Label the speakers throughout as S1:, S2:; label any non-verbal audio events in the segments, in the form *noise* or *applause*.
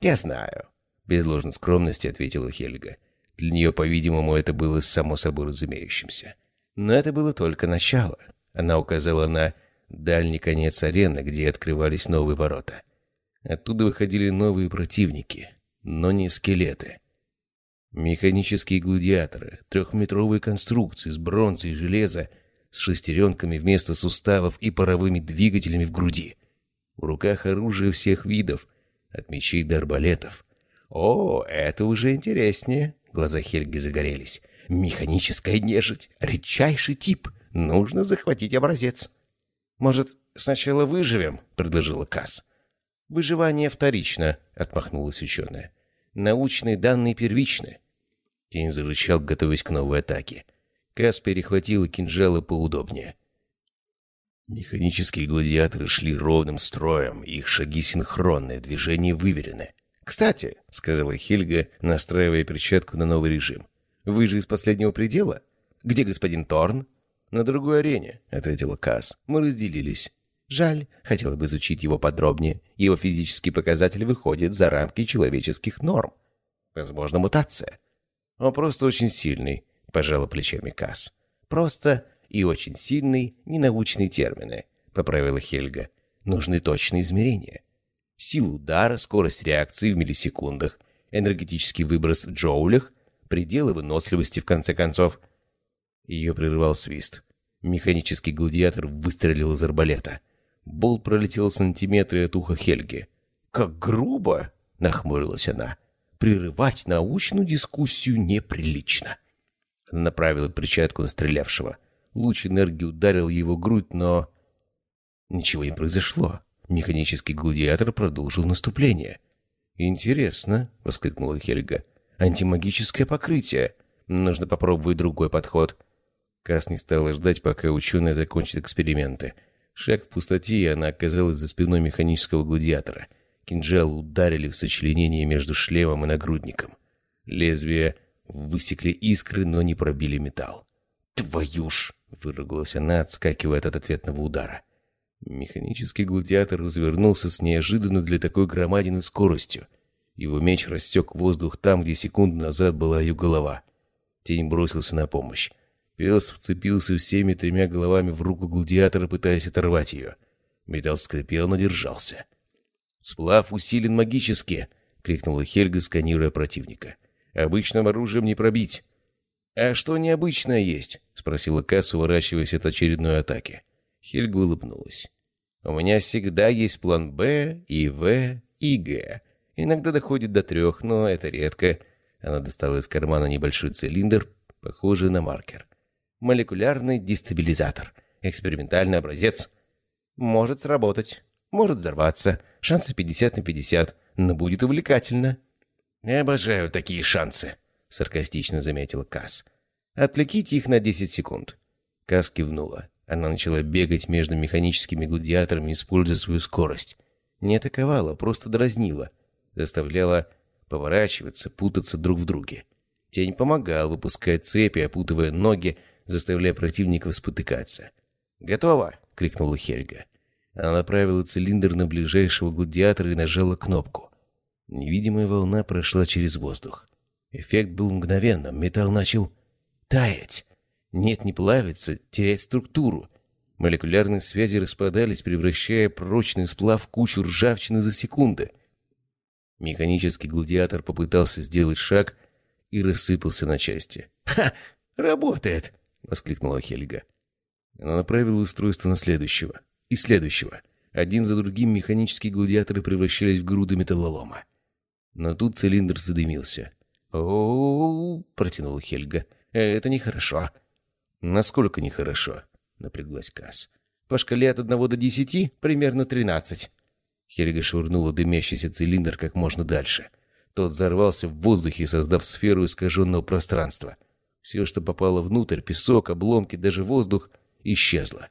S1: «Я знаю», — без ложной скромности ответила Хельга. Для нее, по-видимому, это было само собой разумеющимся. Но это было только начало. Она указала на дальний конец арены, где открывались новые ворота. Оттуда выходили новые противники, но не скелеты. Механические гладиаторы, трехметровые конструкции с бронзы и железа, с шестеренками вместо суставов и паровыми двигателями в груди. В руках оружие всех видов, от мечей до арбалетов. «О, это уже интереснее!» Глаза Хельги загорелись. «Механическая нежить! Редчайший тип! Нужно захватить образец!» «Может, сначала выживем?» — предложила Касс. «Выживание вторично», — отмахнулась ученая. «Научные данные первичны». Тень зарычал, готовясь к новой атаке. Касс перехватила кинжалы поудобнее. Механические гладиаторы шли ровным строем, их шаги синхронные, движения выверены. «Кстати», — сказала Хильга, настраивая перчатку на новый режим, — «вы же из последнего предела? Где господин Торн?» «На другой арене», — ответила Касс. «Мы разделились». Жаль, хотела бы изучить его подробнее. Его физический показатель выходит за рамки человеческих норм. Возможно, мутация. Он просто очень сильный, пожала плечами Касс. Просто и очень сильный ненаучные термины, поправила Хельга. Нужны точные измерения. Сила удара, скорость реакции в миллисекундах, энергетический выброс в джоулях, пределы выносливости, в конце концов. Ее прерывал свист. Механический гладиатор выстрелил из арбалета. Болт пролетел сантиметры от уха Хельги. «Как грубо!» — нахмурилась она. «Прерывать научную дискуссию неприлично». Она направила перчатку на стрелявшего. Луч энергии ударил его грудь, но... Ничего не произошло. Механический гладиатор продолжил наступление. «Интересно», — воскликнула Хельга. «Антимагическое покрытие. Нужно попробовать другой подход». Кас не стала ждать, пока ученые закончат эксперименты. Шаг в пустоте, и она оказалась за спиной механического гладиатора. Кинжалы ударили в сочленение между шлемом и нагрудником. Лезвия высекли искры, но не пробили металл. «Твою ж!» — выругалась она, отскакивая от ответного удара. Механический гладиатор развернулся с неожиданной для такой громадины скоростью. Его меч рассек воздух там, где секунду назад была ее голова. Тень бросился на помощь. Пес вцепился всеми тремя головами в руку гладиатора, пытаясь оторвать ее. Металл скрипел, но держался. «Сплав усилен магически!» — крикнула Хельга, сканируя противника. «Обычным оружием не пробить!» «А что необычное есть?» — спросила Касс, уворачиваясь от очередной атаки. Хельга улыбнулась. «У меня всегда есть план «Б» и «В» и «Г». Иногда доходит до трех, но это редко. Она достала из кармана небольшой цилиндр, похожий на маркер молекулярный дестабилизатор. Экспериментальный образец. Может сработать, может взорваться. Шансы 50 на 50, но будет увлекательно. «Я обожаю такие шансы», — саркастично заметила Касс. «Отвлеките их на 10 секунд». Касс кивнула. Она начала бегать между механическими гладиаторами, используя свою скорость. Не атаковала, просто дразнила. Заставляла поворачиваться, путаться друг в друге. Тень помогал, выпуская цепи, опутывая ноги, заставляя противников спотыкаться. «Готово!» — крикнула Хельга. Она направила цилиндр на ближайшего гладиатора и нажала кнопку. Невидимая волна прошла через воздух. Эффект был мгновенным, металл начал таять. Нет, не плавиться, терять структуру. Молекулярные связи распадались, превращая прочный сплав в кучу ржавчины за секунды. Механический гладиатор попытался сделать шаг и рассыпался на части. «Ха! Работает!» — воскликнула Хельга. Она направила устройство на следующего. И следующего. Один за другим механические гладиаторы превращались в груды металлолома. Но тут цилиндр задымился. о, протянула Хельга. «Это нехорошо». «Насколько нехорошо?» — напряглась Касс. «По шкале от одного до десяти примерно тринадцать». Хельга швырнула дымящийся цилиндр как можно дальше. Тот взорвался в воздухе, создав сферу искаженного пространства — все, что попало внутрь, песок, обломки, даже воздух, исчезло.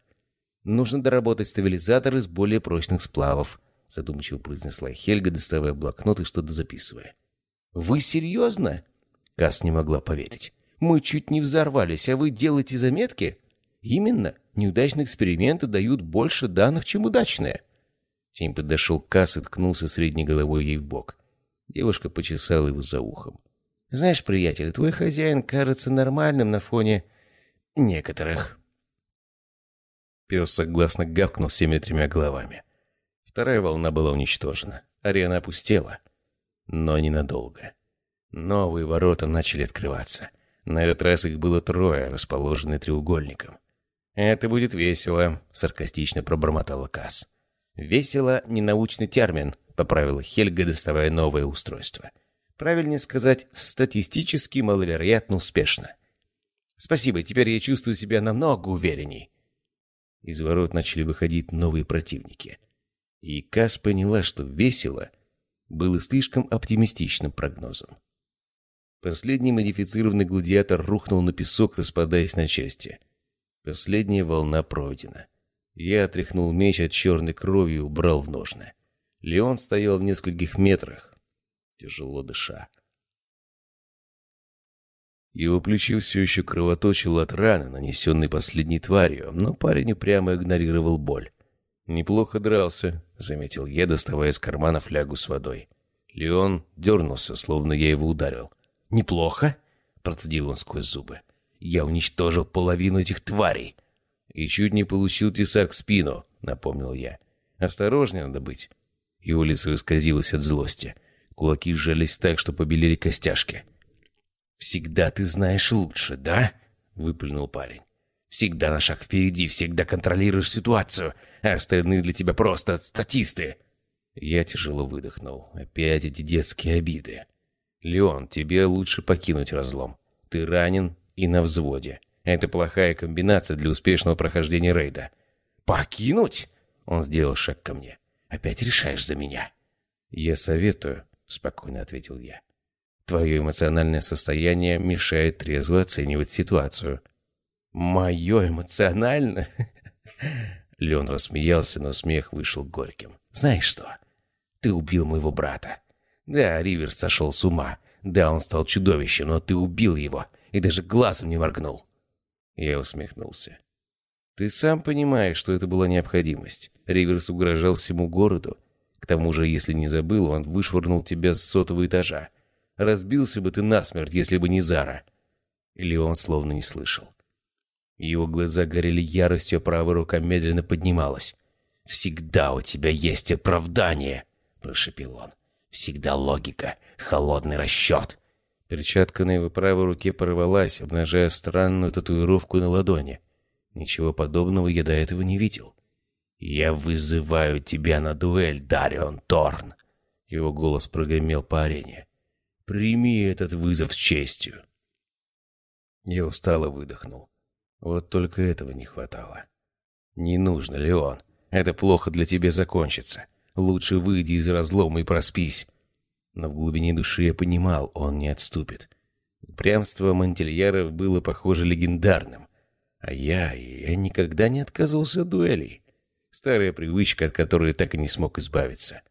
S1: «Нужно доработать стабилизатор из более прочных сплавов», задумчиво произнесла Хельга, доставая блокнот и что-то записывая. «Вы серьезно?» Касс не могла поверить. «Мы чуть не взорвались, а вы делаете заметки?» «Именно. Неудачные эксперименты дают больше данных, чем удачные». Тим подошел к Касс и ткнулся средней головой ей в бок. Девушка почесала его за ухом. «Знаешь, приятель, твой хозяин кажется нормальным на фоне некоторых». Пес согласно гавкнул всеми тремя головами. Вторая волна была уничтожена. Арена опустела. Но ненадолго. Новые ворота начали открываться. На этот раз их было трое, расположенные треугольником. «Это будет весело», — саркастично пробормотала Касс. «Весело — ненаучный термин», — поправила Хельга, доставая новое устройство. «Правильнее сказать, статистически маловероятно успешно». «Спасибо, теперь я чувствую себя намного уверенней». Из ворот начали выходить новые противники. И Касс поняла, что «весело» было слишком оптимистичным прогнозом. Последний модифицированный гладиатор рухнул на песок, распадаясь на части. Последняя волна пройдена. Я отряхнул меч от черной крови и убрал в ножны. Леон стоял в нескольких метрах, тяжело дыша. Его плечо все еще кровоточило от раны, нанесенной последней тварью, но парень упрямо игнорировал боль. «Неплохо дрался», — заметил я, доставая из кармана флягу с водой. Леон дернулся, словно я его ударил. «Неплохо?» — процедил он сквозь зубы. «Я уничтожил половину этих тварей!» «И чуть не получил тесак в спину», — напомнил я. «Осторожнее надо быть». Его лицо исказилось от злости. Кулаки сжались так, что побелели костяшки. «Всегда ты знаешь лучше, да?» — выплюнул парень. «Всегда на шаг впереди, всегда контролируешь ситуацию, а остальные для тебя просто статисты!» Я тяжело выдохнул. Опять эти детские обиды. «Леон, тебе лучше покинуть разлом. Ты ранен и на взводе. Это плохая комбинация для успешного прохождения рейда». «Покинуть?» Он сделал шаг ко мне. «Опять решаешь за меня?» «Я советую», — спокойно ответил я. «Твое эмоциональное состояние мешает трезво оценивать ситуацию». «Мое эмоциональное?» *laughs* Леон рассмеялся, но смех вышел горьким. «Знаешь что? Ты убил моего брата. Да, Риверс сошел с ума. Да, он стал чудовищем, но ты убил его и даже глазом не моргнул. Я усмехнулся. Ты сам понимаешь, что это была необходимость. Риверс угрожал всему городу. К тому же, если не забыл, он вышвырнул тебя с сотого этажа. Разбился бы ты насмерть, если бы не Зара. Или он словно не слышал. Его глаза горели яростью, а правая рука медленно поднималась. «Всегда у тебя есть оправдание!» — прошепел он. Всегда логика, холодный расчет. Перчатка на его правой руке порвалась, обнажая странную татуировку на ладони. Ничего подобного я до этого не видел. «Я вызываю тебя на дуэль, Дарион Торн!» Его голос прогремел по арене. «Прими этот вызов с честью!» Я устало выдохнул. Вот только этого не хватало. «Не нужно, Леон. Это плохо для тебя закончится. Лучше выйди из разлома и проспись. Но в глубине души я понимал, он не отступит. Упрямство Монтельяров было, похоже, легендарным. А я, я никогда не отказывался от дуэлей. Старая привычка, от которой так и не смог избавиться.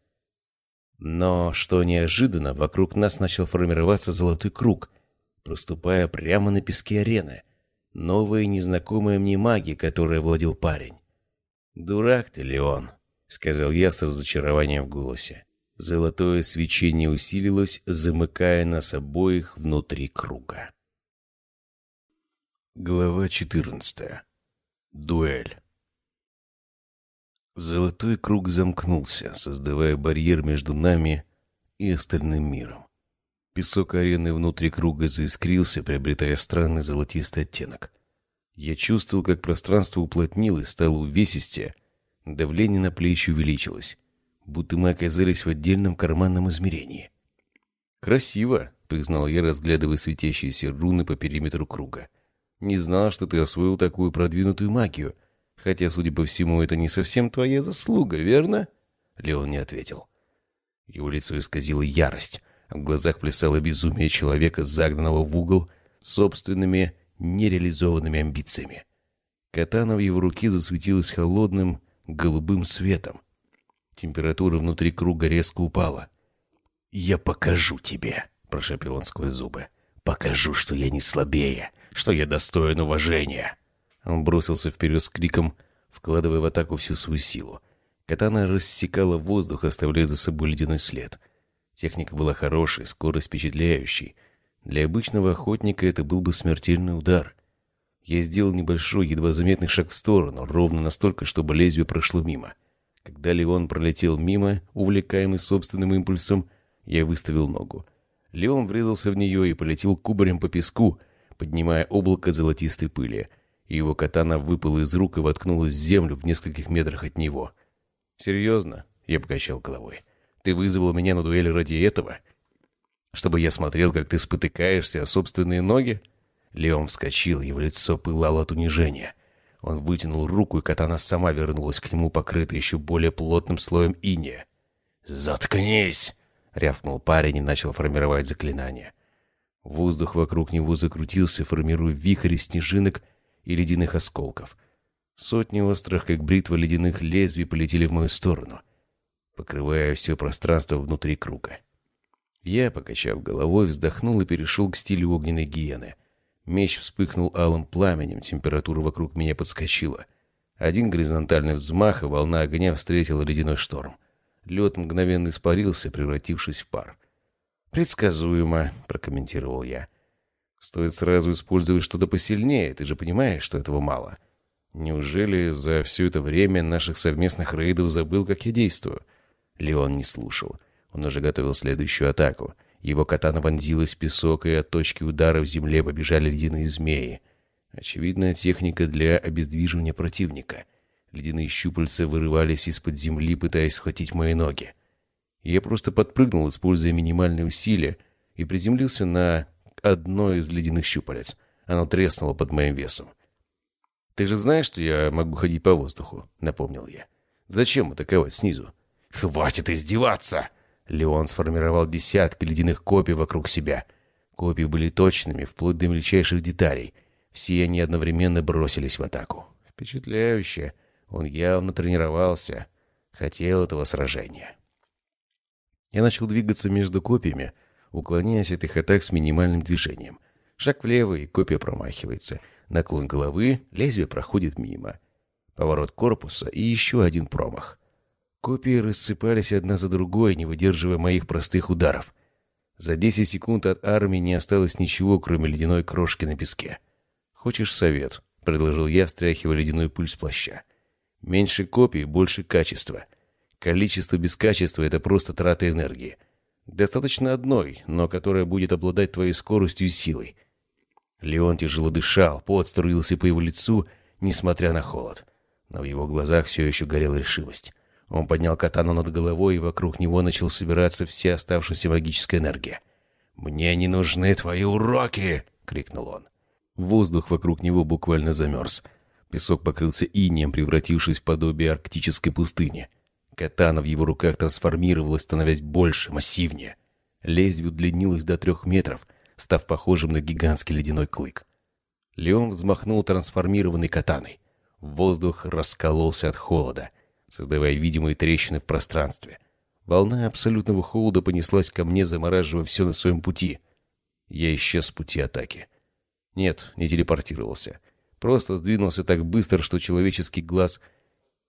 S1: Но, что неожиданно, вокруг нас начал формироваться золотой круг, проступая прямо на песке арены. Новая незнакомая мне магия, которой владел парень. «Дурак ты, Леон!» — сказал я с разочарованием в голосе. Золотое свечение усилилось, замыкая нас обоих внутри круга. Глава 14. Дуэль. Золотой круг замкнулся, создавая барьер между нами и остальным миром. Песок арены внутри круга заискрился, приобретая странный золотистый оттенок. Я чувствовал, как пространство уплотнилось, стало увесистее, Давление на плечи увеличилось, будто мы оказались в отдельном карманном измерении. «Красиво», — признал я, разглядывая светящиеся руны по периметру круга. «Не знал, что ты освоил такую продвинутую магию. Хотя, судя по всему, это не совсем твоя заслуга, верно?» Леон не ответил. Его лицо исказило ярость, а в глазах плясало безумие человека, загнанного в угол собственными нереализованными амбициями. Катана в его руке засветилась холодным, голубым светом. Температура внутри круга резко упала. «Я покажу тебе», — прошепел он сквозь зубы. «Покажу, что я не слабее, что я достоин уважения». Он бросился вперед с криком, вкладывая в атаку всю свою силу. Катана рассекала воздух, оставляя за собой ледяной след. Техника была хорошей, скорость впечатляющей. Для обычного охотника это был бы смертельный удар. Я сделал небольшой, едва заметный шаг в сторону, ровно настолько, чтобы лезвие прошло мимо. Когда Леон пролетел мимо, увлекаемый собственным импульсом, я выставил ногу. Леон врезался в нее и полетел кубарем по песку, поднимая облако золотистой пыли. Его катана выпала из рук и воткнулась в землю в нескольких метрах от него. «Серьезно?» — я покачал головой. «Ты вызвал меня на дуэль ради этого? Чтобы я смотрел, как ты спотыкаешься о собственные ноги?» Леон вскочил, его лицо пылало от унижения. Он вытянул руку, и катана сама вернулась к нему, покрытая еще более плотным слоем иния. «Заткнись!» — рявкнул парень и начал формировать заклинание. Воздух вокруг него закрутился, формируя вихрь из снежинок и ледяных осколков. Сотни острых, как бритва ледяных лезвий, полетели в мою сторону, покрывая все пространство внутри круга. Я, покачав головой, вздохнул и перешел к стилю огненной гиены — Меч вспыхнул алым пламенем, температура вокруг меня подскочила. Один горизонтальный взмах, и волна огня встретила ледяной шторм. Лед мгновенно испарился, превратившись в пар. «Предсказуемо», — прокомментировал я. «Стоит сразу использовать что-то посильнее, ты же понимаешь, что этого мало. Неужели за все это время наших совместных рейдов забыл, как я действую?» Леон не слушал. Он уже готовил следующую атаку — его катана вонзилась в песок, и от точки удара в земле побежали ледяные змеи. Очевидная техника для обездвиживания противника. Ледяные щупальца вырывались из-под земли, пытаясь схватить мои ноги. Я просто подпрыгнул, используя минимальные усилия, и приземлился на одно из ледяных щупалец. Оно треснуло под моим весом. «Ты же знаешь, что я могу ходить по воздуху?» — напомнил я. «Зачем атаковать снизу?» «Хватит издеваться!» Леон сформировал десятки ледяных копий вокруг себя. Копии были точными, вплоть до мельчайших деталей. Все они одновременно бросились в атаку. Впечатляюще. Он явно тренировался. Хотел этого сражения. Я начал двигаться между копиями, уклоняясь от их атак с минимальным движением. Шаг влево, и копия промахивается. Наклон головы, лезвие проходит мимо. Поворот корпуса и еще один промах. Копии рассыпались одна за другой, не выдерживая моих простых ударов. За десять секунд от армии не осталось ничего, кроме ледяной крошки на песке. «Хочешь совет?» — предложил я, стряхивая ледяной пыль с плаща. «Меньше копий, больше качества. Количество без качества — это просто трата энергии. Достаточно одной, но которая будет обладать твоей скоростью и силой». Леон тяжело дышал, пот струился по его лицу, несмотря на холод. Но в его глазах все еще горела решимость. Он поднял катану над головой, и вокруг него начал собираться вся оставшаяся магическая энергия. «Мне не нужны твои уроки!» — крикнул он. Воздух вокруг него буквально замерз. Песок покрылся инеем, превратившись в подобие арктической пустыни. Катана в его руках трансформировалась, становясь больше, массивнее. Лезвие удлинилось до трех метров, став похожим на гигантский ледяной клык. Леон взмахнул трансформированной катаной. Воздух раскололся от холода создавая видимые трещины в пространстве. Волна абсолютного холода понеслась ко мне, замораживая все на своем пути. Я исчез с пути атаки. Нет, не телепортировался. Просто сдвинулся так быстро, что человеческий глаз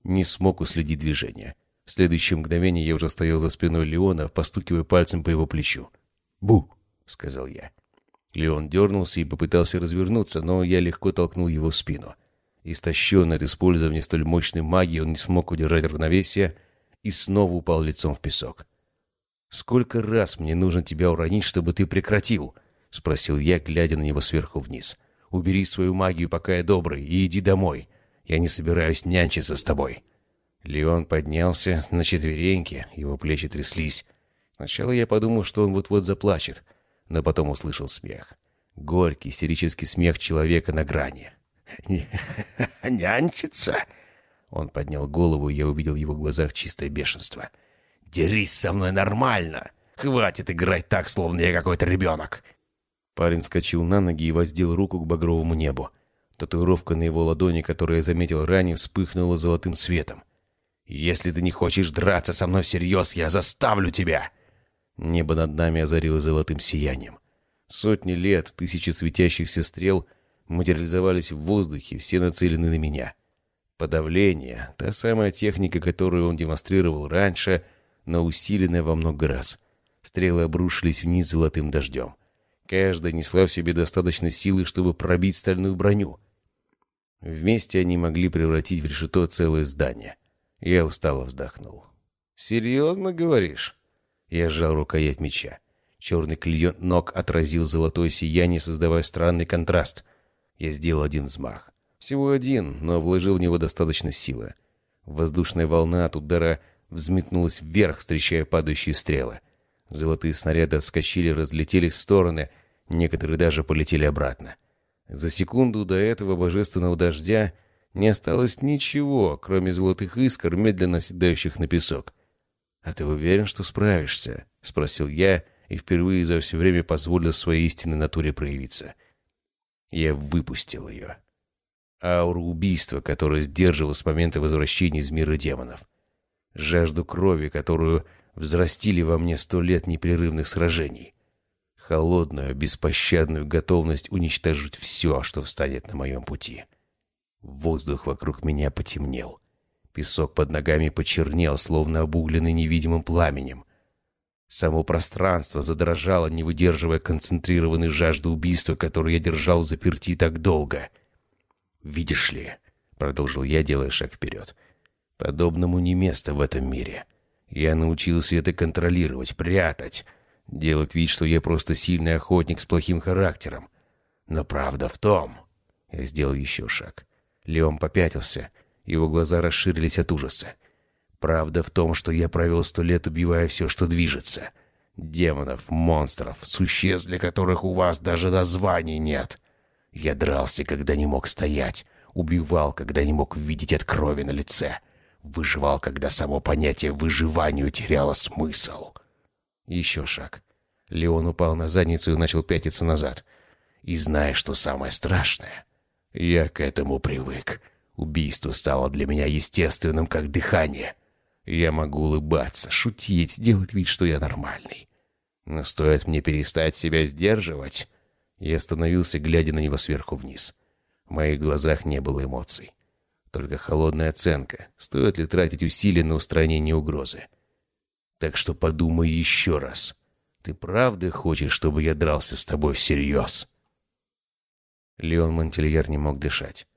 S1: не смог уследить движение. В следующее мгновение я уже стоял за спиной Леона, постукивая пальцем по его плечу. «Бу!» — сказал я. Леон дернулся и попытался развернуться, но я легко толкнул его в спину. — Истощенный от использования столь мощной магии, он не смог удержать равновесие и снова упал лицом в песок. «Сколько раз мне нужно тебя уронить, чтобы ты прекратил?» — спросил я, глядя на него сверху вниз. «Убери свою магию, пока я добрый, и иди домой. Я не собираюсь нянчиться с тобой». Леон поднялся на четвереньки, его плечи тряслись. Сначала я подумал, что он вот-вот заплачет, но потом услышал смех. Горький, истерический смех человека на грани. *laughs* «Нянчится?» Он поднял голову, и я увидел в его глазах чистое бешенство. «Дерись со мной нормально! Хватит играть так, словно я какой-то ребенок!» Парень скочил на ноги и воздел руку к багровому небу. Татуировка на его ладони, которую я заметил ранее, вспыхнула золотым светом. «Если ты не хочешь драться со мной всерьез, я заставлю тебя!» Небо над нами озарило золотым сиянием. Сотни лет, тысячи светящихся стрел — материализовались в воздухе, все нацелены на меня. Подавление — та самая техника, которую он демонстрировал раньше, но усиленная во много раз. Стрелы обрушились вниз золотым дождем. Каждая несла в себе достаточно силы, чтобы пробить стальную броню. Вместе они могли превратить в решето целое здание. Я устало вздохнул. «Серьезно говоришь?» Я сжал рукоять меча. Черный клеен ног отразил золотое сияние, создавая странный контраст. Я сделал один взмах. Всего один, но вложил в него достаточно силы. Воздушная волна от удара взметнулась вверх, встречая падающие стрелы. Золотые снаряды отскочили, разлетелись в стороны, некоторые даже полетели обратно. За секунду до этого божественного дождя не осталось ничего, кроме золотых искр, медленно оседающих на песок. «А ты уверен, что справишься?» — спросил я, и впервые за все время позволил своей истинной натуре проявиться. Я выпустил ее. Ауру убийства, которая сдерживала с момента возвращения из мира демонов. Жажду крови, которую взрастили во мне сто лет непрерывных сражений. Холодную, беспощадную готовность уничтожить все, что встанет на моем пути. Воздух вокруг меня потемнел. Песок под ногами почернел, словно обугленный невидимым пламенем. Само пространство задрожало, не выдерживая концентрированной жажды убийства, которую я держал заперти так долго. «Видишь ли», — продолжил я, делая шаг вперед, — «подобному не место в этом мире». Я научился это контролировать, прятать, делать вид, что я просто сильный охотник с плохим характером. Но правда в том... Я сделал еще шаг. Леон попятился. Его глаза расширились от ужаса. Правда в том, что я провел сто лет, убивая все, что движется. Демонов, монстров, существ, для которых у вас даже названий нет. Я дрался, когда не мог стоять. Убивал, когда не мог видеть от крови на лице. Выживал, когда само понятие выживанию теряло смысл. Еще шаг. Леон упал на задницу и начал пятиться назад. И знаешь, что самое страшное? Я к этому привык. Убийство стало для меня естественным, как дыхание. Я могу улыбаться, шутить, делать вид, что я нормальный. Но стоит мне перестать себя сдерживать... Я остановился, глядя на него сверху вниз. В моих глазах не было эмоций. Только холодная оценка, стоит ли тратить усилия на устранение угрозы. Так что подумай еще раз. Ты правда хочешь, чтобы я дрался с тобой всерьез?» Леон Монтельяр не мог дышать.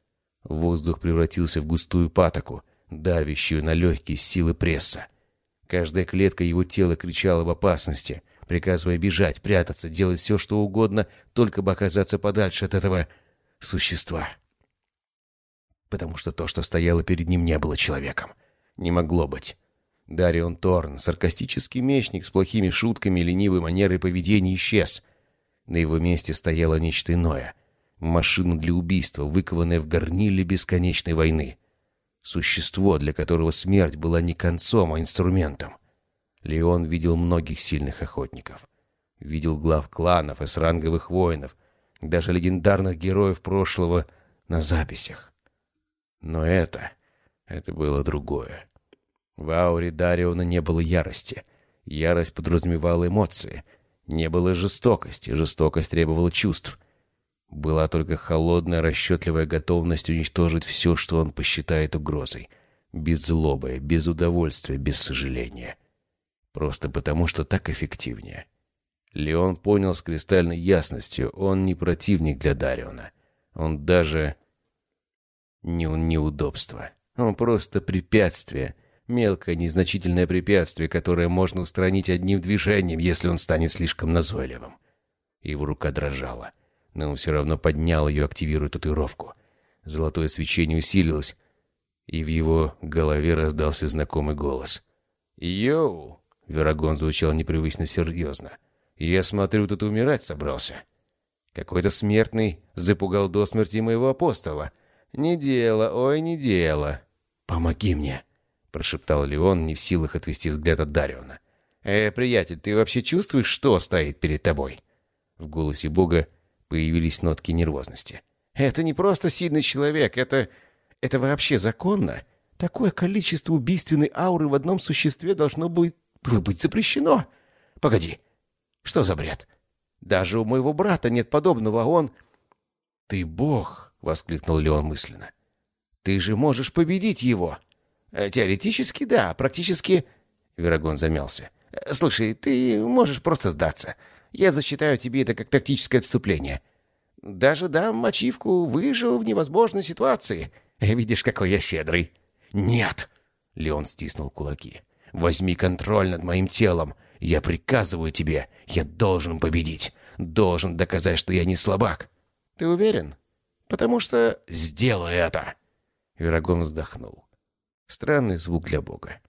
S1: Воздух превратился в густую патоку, давящую на легкие силы пресса. Каждая клетка его тела кричала об опасности, приказывая бежать, прятаться, делать все, что угодно, только бы оказаться подальше от этого существа потому что то, что стояло перед ним, не было человеком. Не могло быть. Дарион Торн, саркастический мечник с плохими шутками и ленивой манерой поведения, исчез. На его месте стояло нечто иное. Машина для убийства, выкованная в горниле бесконечной войны. Существо, для которого смерть была не концом, а инструментом. Леон видел многих сильных охотников. Видел глав кланов и сранговых воинов, даже легендарных героев прошлого на записях. Но это... это было другое. В ауре Дариона не было ярости. Ярость подразумевала эмоции. Не было жестокости, жестокость требовала чувств. Была только холодная, расчетливая готовность уничтожить все, что он посчитает угрозой. Без злобы, без удовольствия, без сожаления. Просто потому, что так эффективнее. Леон понял с кристальной ясностью, он не противник для Дариона. Он даже не неудобство. Он просто препятствие. Мелкое, незначительное препятствие, которое можно устранить одним движением, если он станет слишком назойливым. Его рука дрожала, но он все равно поднял ее, активируя татуировку. Золотое свечение усилилось, и в его голове раздался знакомый голос. «Йоу!» — Верагон звучал непривычно серьезно. «Я смотрю, тут умирать собрался. Какой-то смертный запугал до смерти моего апостола. «Не дело, ой, не дело». «Помоги мне», — прошептал Леон, не в силах отвести взгляд от Дариона. «Э, приятель, ты вообще чувствуешь, что стоит перед тобой?» В голосе Бога появились нотки нервозности. «Это не просто сильный человек, это... это вообще законно? Такое количество убийственной ауры в одном существе должно быть... было быть запрещено. Погоди, что за бред? Даже у моего брата нет подобного, а он... Ты бог, — воскликнул Леон мысленно. «Ты же можешь победить его!» «Э, «Теоретически, да. Практически...» Верагон замялся.
S2: Слушай, ты можешь просто сдаться. Я засчитаю тебе это как тактическое отступление. Даже дам ачивку «Выжил в невозможной ситуации». Видишь, какой я щедрый». «Нет!» — Леон стиснул кулаки. «Возьми контроль над моим телом. Я приказываю тебе. Я должен победить. Должен доказать, что я не слабак». «Ты уверен?» «Потому что сделай это!» Верагон вздохнул. Странный звук для бога.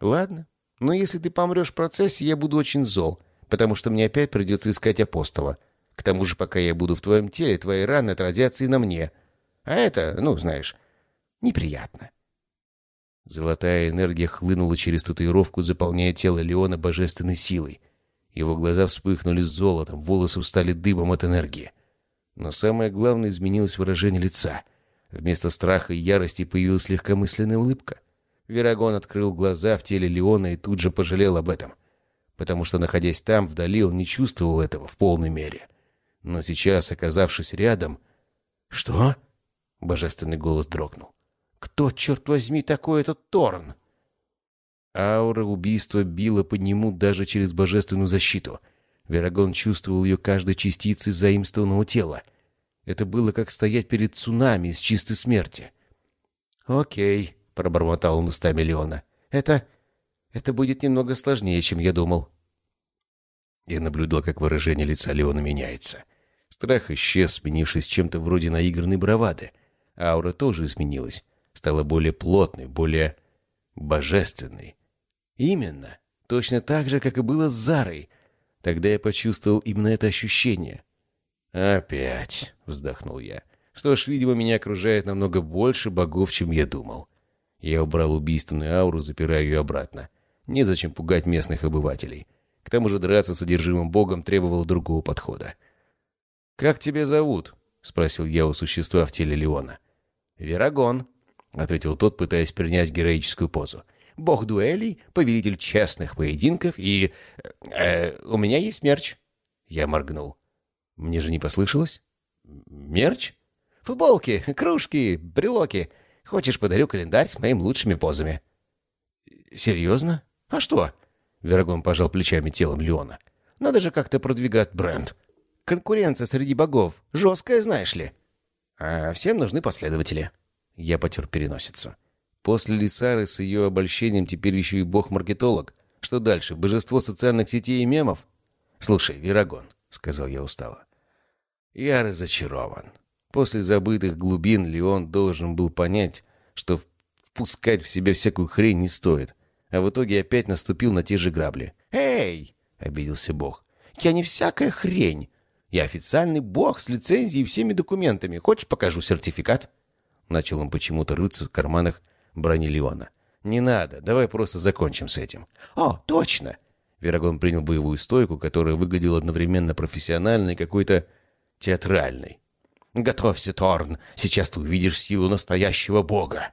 S2: «Ладно, но если ты помрешь в процессе, я буду очень зол, потому что мне опять придется искать апостола. К тому же, пока я буду в твоем теле, твои раны отразятся и на мне. А это, ну, знаешь, неприятно». Золотая энергия хлынула через татуировку, заполняя тело Леона божественной силой. Его глаза вспыхнули золотом, волосы встали дыбом от энергии. Но самое главное, изменилось выражение лица. Вместо страха и ярости появилась легкомысленная улыбка. Верагон открыл глаза в теле Леона и тут же пожалел об этом. Потому что, находясь там, вдали, он не чувствовал этого в полной мере. Но сейчас, оказавшись рядом... «Что?» — божественный голос дрогнул. «Кто, черт возьми, такой этот Торн?» Аура убийства била по нему даже через божественную защиту. Верагон чувствовал ее каждой частицей заимствованного тела. Это было как стоять перед цунами из чистой смерти. «Окей», пробормотал он устами Леона. «Это... это будет немного сложнее, чем я думал».
S1: Я наблюдал, как выражение лица Леона меняется. Страх исчез, сменившись чем-то вроде наигранной бравады. Аура тоже изменилась. Стала более плотной, более божественной. Именно. Точно так же, как и было с Зарой. Тогда я почувствовал именно это ощущение. «Опять», — вздохнул я. «Что ж, видимо, меня окружает намного больше богов, чем я думал. Я убрал убийственную ауру, запирая ее обратно. Незачем пугать местных обывателей. К тому же драться с одержимым богом требовало другого подхода. «Как тебя зовут?» — спросил я у существа в теле Леона. «Верагон», — ответил тот, пытаясь принять героическую позу. «Бог дуэлей, повелитель честных поединков и... Э, у меня есть мерч». Я моргнул. «Мне же не послышалось?» «Мерч?» «Футболки, кружки, брелоки. Хочешь, подарю календарь с моими лучшими позами?» «Серьезно? А что?» Верагон пожал плечами телом Леона. «Надо же как-то продвигать бренд. Конкуренция среди богов. Жесткая, знаешь ли. А всем нужны последователи». Я потер переносицу. После Лисары с ее обольщением теперь еще и бог-маркетолог. Что дальше? Божество социальных сетей и мемов? «Слушай, Верагон», — сказал я устало, — «я разочарован. После забытых глубин Леон должен был понять, что впускать в себя всякую хрень не стоит. А в итоге опять наступил на те же грабли. «Эй!» — обиделся бог. «Я не всякая хрень. Я официальный бог с лицензией и всеми документами. Хочешь, покажу сертификат?» Начал он почему-то рыться в карманах брони Леона. «Не надо, давай просто закончим с этим». «О, точно!» Верагон принял боевую стойку, которая выглядела одновременно профессиональной и какой-то театральной. «Готовься, Торн, сейчас ты увидишь силу настоящего бога!»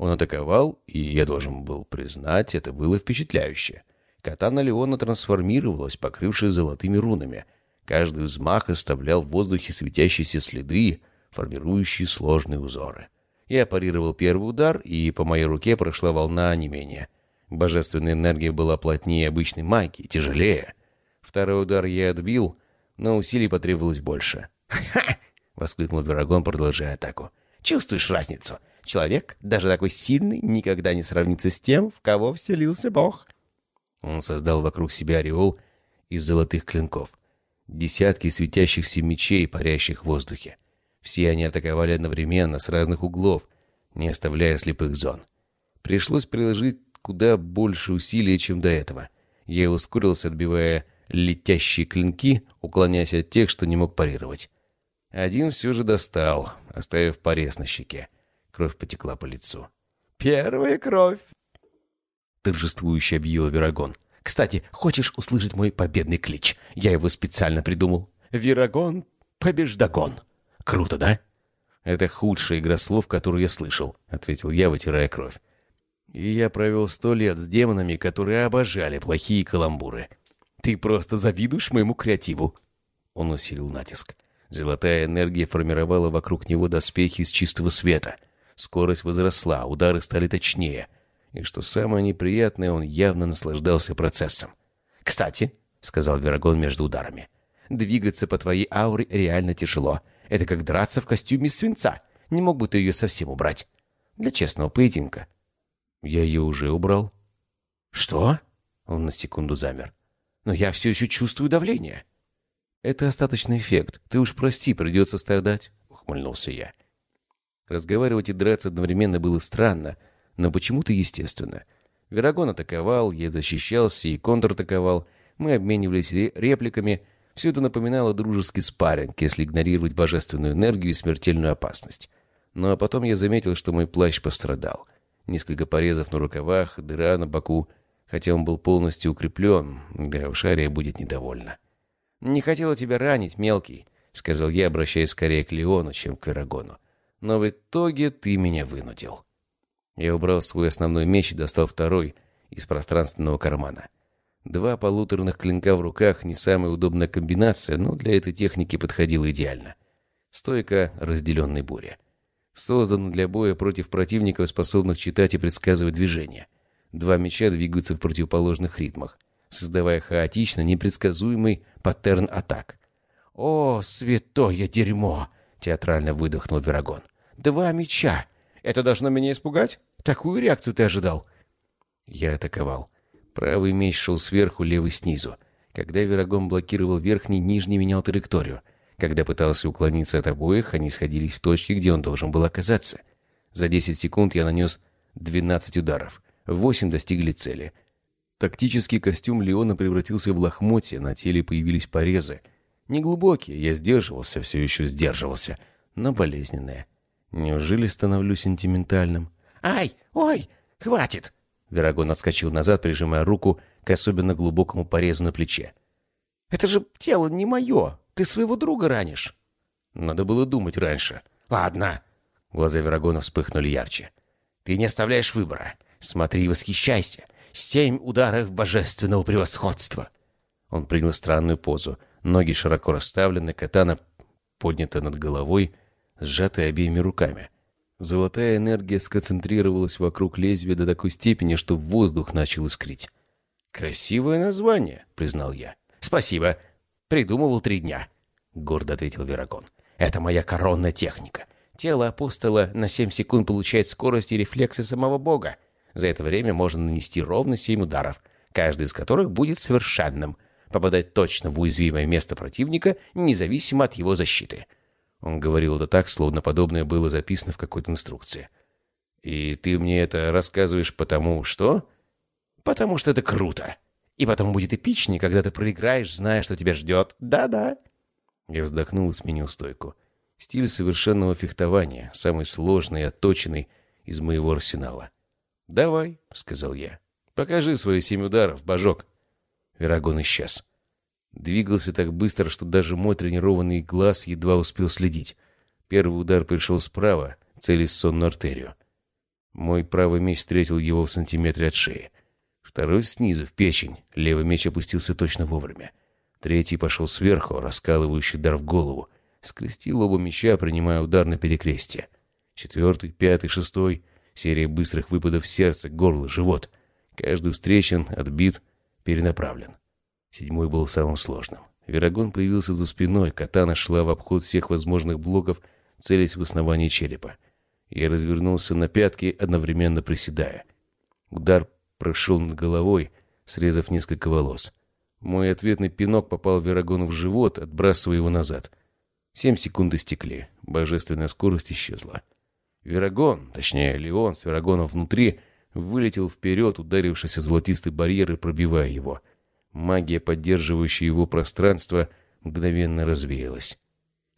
S1: Он атаковал, и я должен был признать, это было впечатляюще. Катана Леона трансформировалась, покрывшись золотыми рунами. Каждый взмах оставлял в воздухе светящиеся следы, формирующие сложные узоры. Я парировал первый удар, и по моей руке прошла волна онемения. Божественная энергия была плотнее обычной магии, тяжелее. Второй удар я отбил, но усилий потребовалось больше. «Ха!» воскликнул Верагон, продолжая атаку. «Чувствуешь разницу? Человек, даже такой сильный, никогда не сравнится с тем, в кого вселился Бог». Он создал вокруг себя ореол из золотых клинков. Десятки светящихся мечей, парящих в воздухе. Все они атаковали одновременно, с разных углов, не оставляя слепых зон. Пришлось приложить куда больше усилий, чем до этого. Я ускорился, отбивая летящие клинки, уклоняясь от тех, что не мог парировать. Один все же достал, оставив порез на щеке. Кровь потекла по лицу. «Первая кровь!» Торжествующе объявил Верагон. «Кстати, хочешь услышать мой победный клич? Я его специально придумал. Верагон Побеждагон. Круто, да?» «Это худшая игра слов, которую я слышал», — ответил я, вытирая кровь. «И я провел сто лет с демонами, которые обожали плохие каламбуры. Ты просто завидуешь моему креативу». Он усилил натиск. Золотая энергия формировала вокруг него доспехи из чистого света. Скорость возросла, удары стали точнее. И что самое неприятное, он явно наслаждался процессом.
S2: «Кстати», — сказал Верагон между ударами, — «двигаться по твоей ауре реально тяжело. Это как драться в костюме свинца. Не мог бы ты ее совсем убрать. Для честного поединка».
S1: «Я ее уже убрал».
S2: «Что?» Он на секунду замер. «Но я все еще чувствую давление».
S1: «Это остаточный эффект. Ты уж прости, придется страдать», — ухмыльнулся я. Разговаривать и драться одновременно было странно, но почему-то естественно. Верагон атаковал, я защищался и контратаковал. Мы обменивались репликами. Все это напоминало дружеский спарринг, если игнорировать божественную энергию и смертельную опасность. Ну а потом я заметил, что мой плащ пострадал. Несколько порезов на рукавах, дыра на боку. Хотя он был полностью укреплен, да уж Ария будет недовольна. «Не хотела тебя ранить, мелкий», — сказал я, обращаясь скорее к Леону, чем к Верагону. «Но в итоге ты меня вынудил». Я убрал свой основной меч и достал второй из пространственного кармана. Два полуторных клинка в руках — не самая удобная комбинация, но для этой техники подходила идеально. Стойка разделенной бури. Создана для боя против противников, способных читать и предсказывать движения. Два меча двигаются в противоположных ритмах, создавая хаотично непредсказуемый паттерн атак.
S2: «О, святое дерьмо!» — театрально выдохнул Верагон. «Два меча! Это должно меня испугать? Такую реакцию ты ожидал?»
S1: Я атаковал. Правый меч шел сверху, левый снизу. Когда Верагон блокировал верхний, нижний менял траекторию. Когда пытался уклониться от обоих, они сходились в точке, где он должен был оказаться. За 10 секунд я нанес 12 ударов. Восемь достигли цели. Тактический костюм Леона превратился в лохмотье, на теле появились порезы. Неглубокие, я сдерживался, все еще сдерживался, но болезненные. Неужели становлюсь сентиментальным?
S2: «Ай! Ой! Хватит!»
S1: Верагон отскочил назад, прижимая руку к особенно глубокому порезу на плече.
S2: «Это же тело не мое! Ты своего друга ранишь!»
S1: Надо было думать раньше.
S2: «Ладно!» Глаза Верагона вспыхнули ярче. «Ты не оставляешь выбора. Смотри и восхищайся. Семь ударов божественного превосходства!»
S1: Он принял странную позу. Ноги широко расставлены, катана поднята над головой, сжатая обеими руками. Золотая энергия сконцентрировалась вокруг лезвия до такой степени, что воздух начал искрить.
S2: «Красивое название», — признал я. «Спасибо. Придумывал три дня», — гордо ответил Верагон. «Это моя коронная техника. Тело апостола на семь секунд получает скорость и рефлексы самого бога. За это время можно нанести ровно семь ударов, каждый из которых будет совершенным, попадать точно в уязвимое место противника, независимо от его защиты».
S1: Он говорил это так, словно подобное было записано в какой-то инструкции. «И ты мне это рассказываешь потому что?»
S2: «Потому что это круто. И потом будет эпичнее, когда ты проиграешь, зная, что тебя ждет. Да-да».
S1: Я вздохнул и сменил стойку. Стиль совершенного фехтования, самый сложный и отточенный из моего арсенала. «Давай», — сказал я. «Покажи свои семь ударов, божок». Верагон исчез. Двигался так быстро, что даже мой тренированный глаз едва успел следить. Первый удар пришел справа, целясь в сонную артерию. Мой правый меч встретил его в сантиметре от шеи. Второй снизу, в печень. Левый меч опустился точно вовремя. Третий пошел сверху, раскалывающий дар в голову. Скрестил оба меча, принимая удар на перекрестие. Четвертый, пятый, шестой. Серия быстрых выпадов в сердце, горло, живот. Каждый встречен, отбит, перенаправлен. Седьмой был самым сложным. Верагон появился за спиной, катана шла в обход всех возможных блоков, целясь в основание черепа. Я развернулся на пятки, одновременно приседая. Удар прошел над головой, срезав несколько волос. Мой ответный пинок попал Верагону в живот, отбрасывая его назад. Семь секунд истекли. Божественная скорость исчезла. Верагон, точнее Леон с Верагоном внутри, вылетел вперед, ударившись о золотистый барьер и пробивая его. Магия, поддерживающая его пространство, мгновенно развеялась.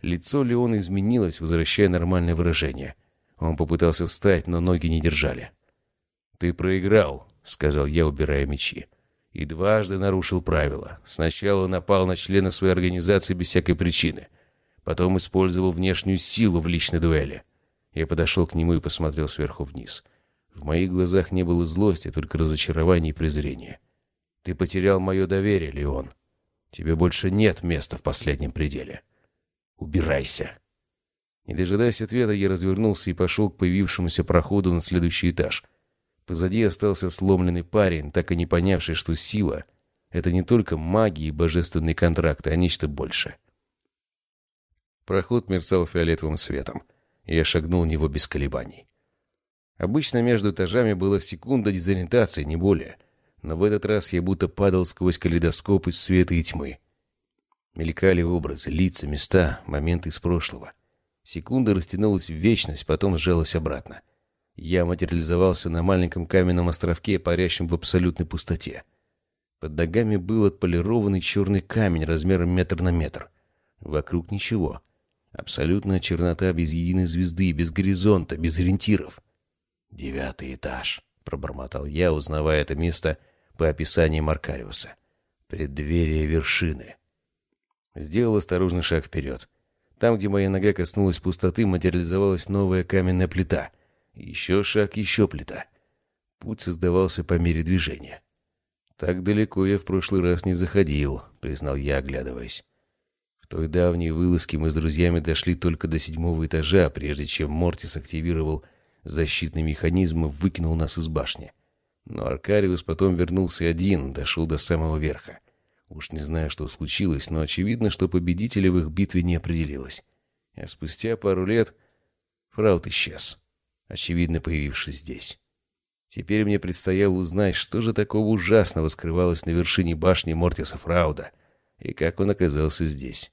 S1: Лицо Леона изменилось, возвращая нормальное выражение. Он попытался встать, но ноги не держали. «Ты проиграл», — сказал я, убирая мечи. И дважды нарушил правила. Сначала напал на члена своей организации без всякой причины. Потом использовал внешнюю силу в личной дуэли. Я подошел к нему и посмотрел сверху вниз. В моих глазах не было злости, только разочарование и презрение. Ты потерял мое доверие, Леон. Тебе больше нет места в последнем пределе. Убирайся. Не дожидаясь ответа, я развернулся и пошел к появившемуся проходу на следующий этаж. Позади остался сломленный парень, так и не понявший, что сила — это не только магия и божественные контракты, а нечто большее. Проход мерцал фиолетовым светом. Я шагнул в него без колебаний. Обычно между этажами была секунда дезориентации, не более. Но в этот раз я будто падал сквозь калейдоскоп из света и тьмы. Мелькали образы, лица, места, моменты из прошлого. Секунда растянулась в вечность, потом сжалась обратно. Я материализовался на маленьком каменном островке, парящем в абсолютной пустоте. Под ногами был отполированный черный камень размером метр на метр. Вокруг ничего. Абсолютная чернота без единой звезды, без горизонта, без ориентиров. «Девятый этаж», — пробормотал я, узнавая это место по описанию Маркариуса. «Преддверие вершины». Сделал осторожный шаг вперед. Там, где моя нога коснулась пустоты, материализовалась новая каменная плита. Еще шаг, еще плита. Путь создавался по мере движения. «Так далеко я в прошлый раз не заходил», — признал я, оглядываясь той давней вылазке мы с друзьями дошли только до седьмого этажа, прежде чем Мортис активировал защитный механизм и выкинул нас из башни. Но Аркариус потом вернулся один, дошел до самого верха. Уж не знаю, что случилось, но очевидно, что победителя в их битве не определилось. А спустя пару лет Фраут исчез, очевидно появившись здесь. Теперь мне предстояло узнать, что же такого ужасного скрывалось на вершине башни Мортиса Фрауда, и как он оказался здесь.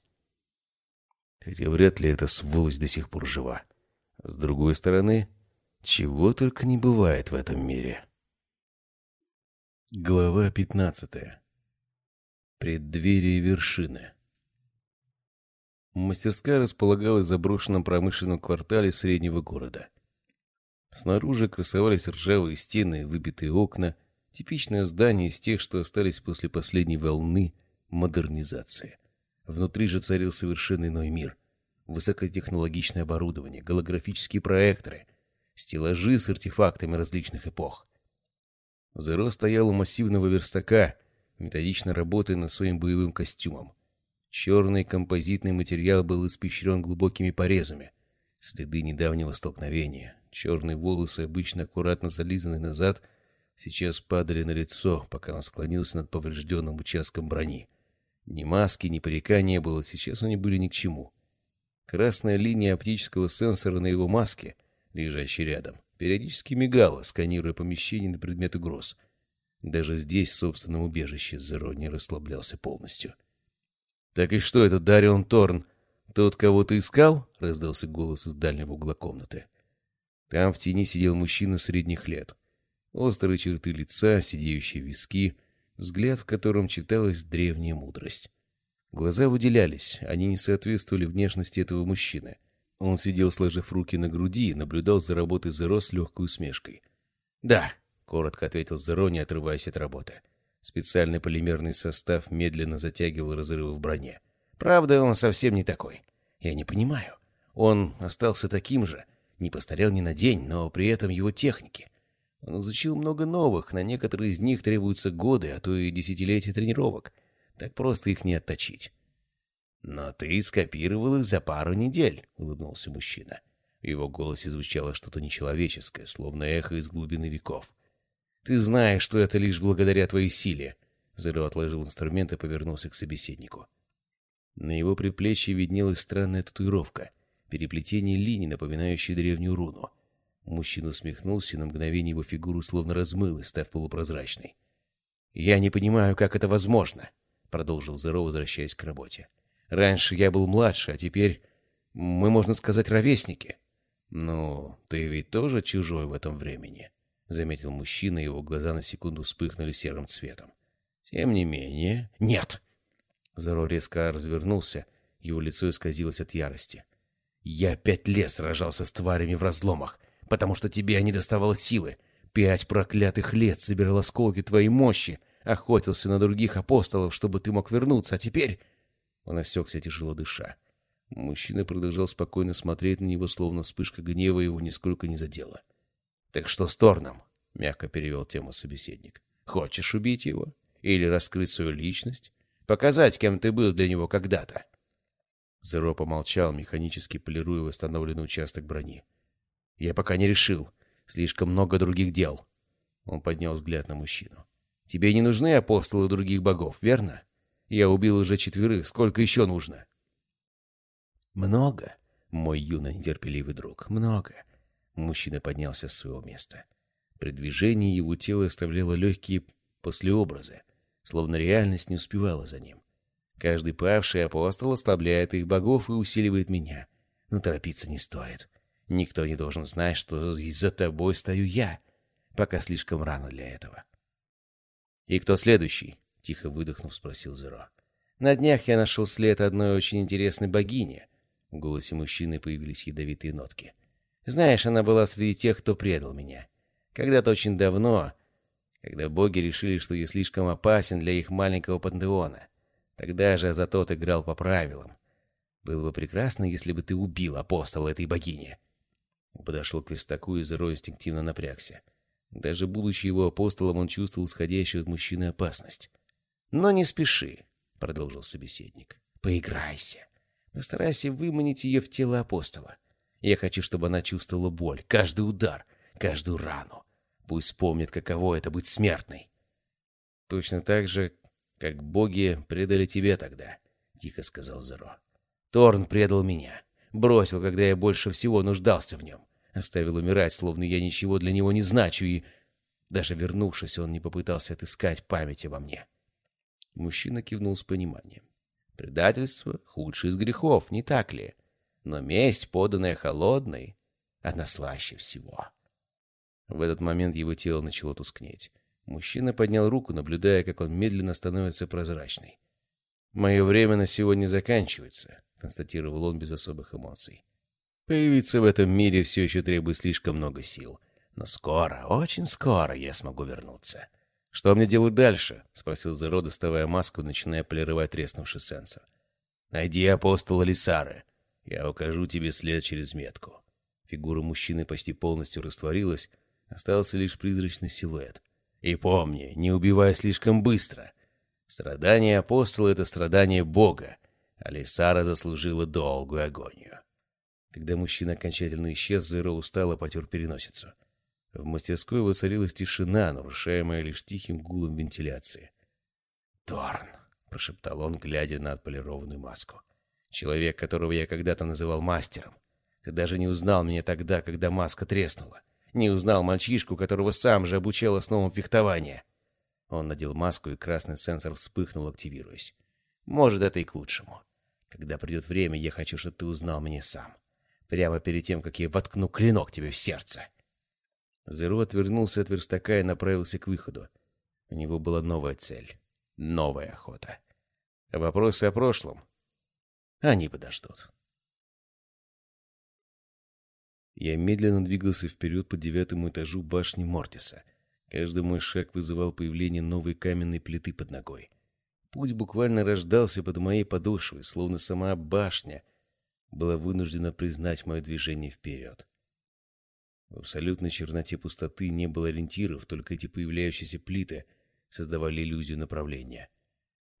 S1: Хотя вряд ли эта сволочь до сих пор жива. С другой стороны, чего только не бывает в этом мире. Глава пятнадцатая. Преддверие вершины. Мастерская располагалась в заброшенном промышленном квартале среднего города. Снаружи красовались ржавые стены выбитые окна, типичное здание из тех, что остались после последней волны модернизации. Внутри же царил совершенно иной мир. Высокотехнологичное оборудование, голографические проекторы, стеллажи с артефактами различных эпох. Зеро стоял у массивного верстака, методично работая над своим боевым костюмом. Черный композитный материал был испещрен глубокими порезами. Следы недавнего столкновения. Черные волосы, обычно аккуратно зализанные назад, сейчас падали на лицо, пока он склонился над поврежденным участком брони. Ни маски, ни парика не было, сейчас они были ни к чему. Красная линия оптического сенсора на его маске, лежащей рядом, периодически мигала, сканируя помещение на предмет угроз. Даже здесь, в собственном убежище, Зеро не расслаблялся полностью. «Так и что это, Дарион Торн? Тот, кого ты искал?» — раздался голос из дальнего угла комнаты. Там в тени сидел мужчина средних лет. Острые черты лица, сидеющие виски — взгляд в котором читалась древняя мудрость. Глаза выделялись, они не соответствовали внешности этого мужчины. Он сидел, сложив руки на груди, и наблюдал за работой Зеро с легкой усмешкой. «Да», — коротко ответил Зеро, не отрываясь от работы. Специальный полимерный состав медленно затягивал разрывы в броне. «Правда, он совсем не такой. Я не понимаю. Он остался таким же, не постарел ни на день, но при этом его техники. Он изучил много новых, на некоторые из них требуются годы, а то и десятилетия тренировок. Так просто их не отточить. «Но ты скопировал их за пару недель», — улыбнулся мужчина. В его голосе звучало что-то нечеловеческое, словно эхо из глубины веков. «Ты знаешь, что это лишь благодаря твоей силе». Зеро отложил инструмент и повернулся к собеседнику. На его предплечье виднелась странная татуировка, переплетение линий, напоминающие древнюю руну. Мужчина усмехнулся, и на мгновение его фигуру словно размыло, став полупрозрачной. «Я не понимаю, как это возможно», — продолжил Зеро, возвращаясь к работе. «Раньше я был младше, а теперь мы, можно сказать, ровесники». «Ну, ты ведь тоже чужой в этом времени», — заметил мужчина, и его глаза на секунду вспыхнули серым цветом. «Тем не менее...» «Нет!» Зеро резко развернулся, его лицо исказилось от ярости. «Я пять лет сражался с тварями в разломах, потому что тебе не доставало силы. Пять проклятых лет собирал осколки твоей мощи, охотился на других апостолов, чтобы ты мог вернуться, а теперь...» Он осекся, тяжело дыша. Мужчина продолжал спокойно смотреть на него, словно вспышка гнева его нисколько не задела. «Так что с Торном?» — мягко перевел тему собеседник. «Хочешь убить его? Или раскрыть свою личность? Показать, кем ты был для него когда-то?» Зеро помолчал, механически полируя восстановленный участок брони. Я пока не решил. Слишком много других дел. Он поднял взгляд на мужчину. «Тебе не нужны апостолы других богов, верно? Я убил уже четверых, сколько еще нужно?» «Много, мой юный нетерпеливый друг, много». Мужчина поднялся с своего места. При движении его тело оставляло легкие послеобразы, словно реальность не успевала за ним. Каждый павший апостол ослабляет их богов и усиливает меня. Но торопиться не стоит. Никто не должен знать, что из-за тобой стою я, пока слишком рано для этого. «И кто следующий?» — тихо выдохнув, спросил Зеро. «На днях я нашел след одной очень интересной богини». В голосе мужчины появились ядовитые нотки. «Знаешь, она была среди тех, кто предал меня. Когда-то очень давно, когда боги решили, что я слишком опасен для их маленького пантеона. Тогда же Азатот играл по правилам. Было бы прекрасно, если бы ты убил апостола этой богини. Он подошел к верстаку, и Зеро инстинктивно напрягся. Даже будучи его апостолом, он чувствовал исходящую от мужчины опасность. «Но не спеши», — продолжил собеседник. «Поиграйся. Постарайся выманить ее в тело апостола. Я хочу, чтобы она чувствовала боль, каждый удар, каждую рану. Пусть помнит, каково это быть смертной. Точно так же, как боги предали тебя тогда, — тихо сказал Зеро. Торн предал меня. Бросил, когда я больше всего нуждался в нем. Оставил умирать, словно я ничего для него не значу, и... Даже вернувшись, он не попытался отыскать память обо мне. Мужчина кивнул с пониманием. Предательство — худший из грехов, не так ли? Но месть, поданная холодной, она слаще всего. В этот момент его тело начало тускнеть. Мужчина поднял руку, наблюдая, как он медленно становится прозрачной. «Мое время на сегодня заканчивается», — констатировал он без особых эмоций. «Появиться в этом мире все еще требует слишком много сил. Но скоро, очень скоро я смогу вернуться». «Что мне делать дальше?» — спросил Зеро, доставая маску, начиная полировать треснувший сенсор. «Найди апостола Лисары. Я укажу тебе след через метку». Фигура мужчины почти полностью растворилась, остался лишь призрачный силуэт. И помни, не убивай слишком быстро. Страдание апостола — это страдание Бога, а Лисара заслужила долгую агонию. Когда мужчина окончательно исчез, Зеро устало потер переносицу. В мастерской воцарилась тишина, нарушаемая лишь тихим гулом вентиляции. «Торн», — прошептал он, глядя на отполированную маску. «Человек, которого я когда-то называл мастером. Ты даже не узнал меня тогда, когда маска треснула. Не узнал мальчишку, которого сам же обучал основам фехтования. Он надел маску, и красный сенсор вспыхнул, активируясь. Может, это и к лучшему. Когда придет время, я хочу, чтобы ты узнал меня сам. Прямо перед тем, как я воткну клинок тебе в сердце. Зеро отвернулся от верстака и направился к выходу. У него была новая цель. Новая охота. А вопросы о прошлом? Они подождут. Я медленно двигался вперед по девятому этажу башни Мортиса. Каждый мой шаг вызывал появление новой каменной плиты под ногой. Путь буквально рождался под моей подошвой, словно сама башня была вынуждена признать мое движение вперед. В абсолютной черноте пустоты не было ориентиров, только эти появляющиеся плиты создавали иллюзию направления.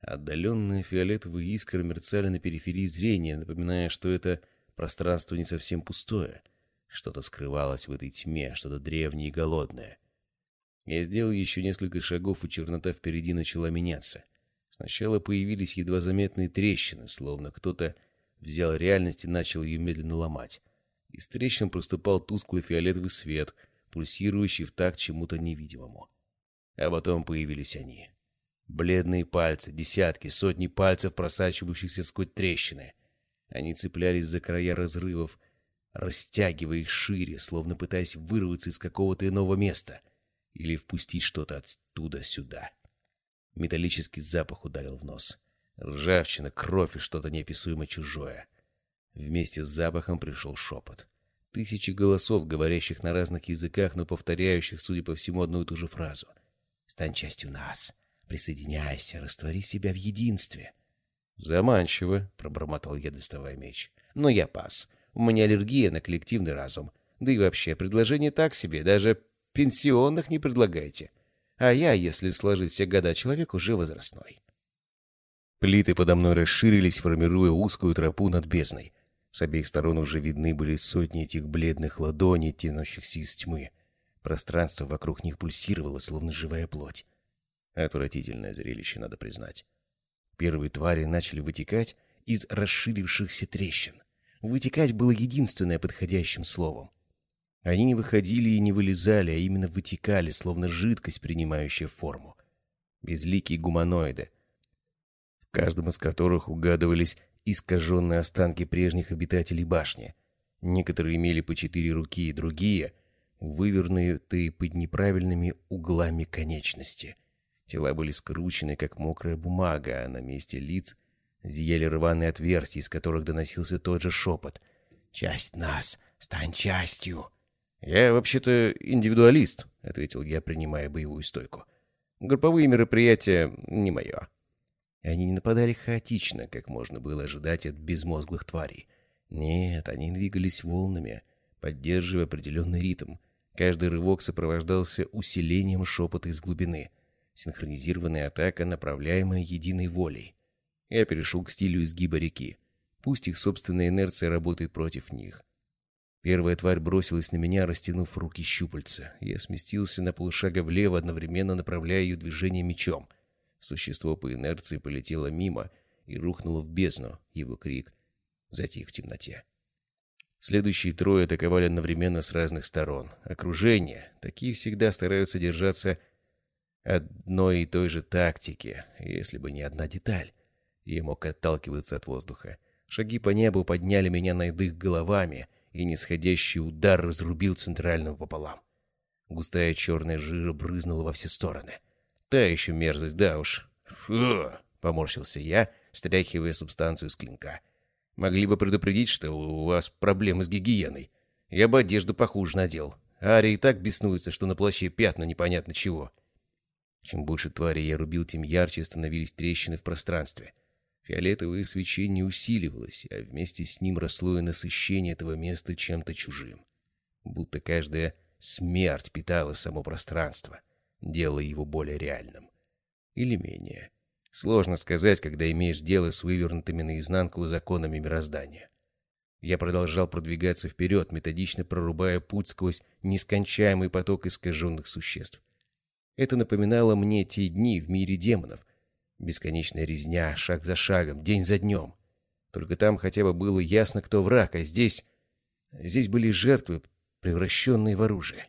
S1: Отдаленные фиолетовые искры мерцали на периферии зрения, напоминая, что это пространство не совсем пустое — что-то скрывалось в этой тьме, что-то древнее и голодное. Я сделал еще несколько шагов, и чернота впереди начала меняться. Сначала появились едва заметные трещины, словно кто-то взял реальность и начал ее медленно ломать. Из трещин проступал тусклый фиолетовый свет, пульсирующий в такт чему-то невидимому. А потом появились они. Бледные пальцы, десятки, сотни пальцев, просачивающихся сквозь трещины. Они цеплялись за края разрывов, растягивая их шире, словно пытаясь вырваться из какого-то иного места или впустить что-то оттуда сюда. Металлический запах ударил в нос. Ржавчина, кровь и что-то неописуемо чужое. Вместе с запахом пришел шепот. Тысячи голосов, говорящих на разных языках, но повторяющих, судя по всему, одну и ту же фразу. «Стань частью нас. Присоединяйся, раствори себя в единстве». «Заманчиво», — пробормотал я, доставая меч. «Но я пас. У меня аллергия на коллективный разум. Да и вообще, предложение так себе, даже пенсионных не предлагайте. А я, если сложить все года, человек уже возрастной. Плиты подо мной расширились, формируя узкую тропу над бездной. С обеих сторон уже видны были сотни этих бледных ладоней, тянущихся из тьмы. Пространство вокруг них пульсировало, словно живая плоть. Отвратительное зрелище, надо признать. Первые твари начали вытекать из расширившихся трещин. Вытекать было единственное подходящим словом. Они не выходили и не вылезали, а именно вытекали, словно жидкость, принимающая форму. Безликие гуманоиды, в каждом из которых угадывались искаженные останки прежних обитателей башни. Некоторые имели по четыре руки, другие — вывернутые под неправильными углами конечности. Тела были скручены, как мокрая бумага, а на месте лиц зияли рваные отверстия, из которых доносился тот же шепот. «Часть нас! Стань частью!» «Я вообще-то индивидуалист», — ответил я, принимая боевую стойку. «Групповые мероприятия не мое». Они не нападали хаотично, как можно было ожидать от безмозглых тварей. Нет, они двигались волнами, поддерживая определенный ритм. Каждый рывок сопровождался усилением шепота из глубины. Синхронизированная атака, направляемая единой волей. Я перешел к стилю изгиба реки. Пусть их собственная инерция работает против них. Первая тварь бросилась на меня, растянув руки щупальца. Я сместился на полшага влево, одновременно направляя ее движение мечом. Существо по инерции полетело мимо и рухнуло в бездну. Его крик затих в темноте. Следующие трое атаковали одновременно с разных сторон. Окружение. Такие всегда стараются держаться одной и той же тактики, если бы не одна деталь. Я мог отталкиваться от воздуха. Шаги по небу подняли меня над их головами, и нисходящий удар разрубил центрального пополам. Густая черная жижа брызнула во все стороны. Та еще мерзость, да уж. Фу! Поморщился я, стряхивая субстанцию с клинка. Могли бы предупредить, что у вас проблемы с гигиеной. Я бы одежду похуже надел. Ари и так беснуется, что на плаще пятна непонятно чего. Чем больше тварей я рубил, тем ярче становились трещины в пространстве. Фиолетовое свечение усиливалось, а вместе с ним росло и насыщение этого места чем-то чужим. Будто каждая смерть питала само пространство, делая его более реальным. Или менее. Сложно сказать, когда имеешь дело с вывернутыми наизнанку законами мироздания. Я продолжал продвигаться вперед, методично прорубая путь сквозь нескончаемый поток искаженных существ. Это напоминало мне те дни в мире демонов, Бесконечная резня, шаг за шагом, день за днем. Только там хотя бы было ясно, кто враг, а здесь... Здесь были жертвы, превращенные в оружие.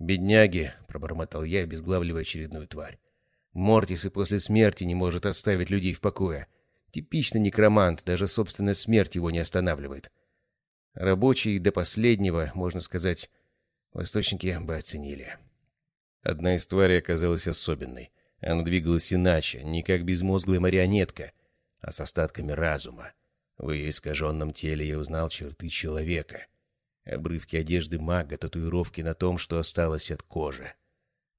S1: «Бедняги», — пробормотал я, обезглавливая очередную тварь. «Мортис и после смерти не может оставить людей в покое. Типичный некромант, даже собственная смерть его не останавливает. Рабочие до последнего, можно сказать, восточники бы оценили». Одна из тварей оказалась особенной — она двигалась иначе, не как безмозглая марионетка, а с остатками разума. В ее искаженном теле я узнал черты человека. Обрывки одежды мага, татуировки на том, что осталось от кожи.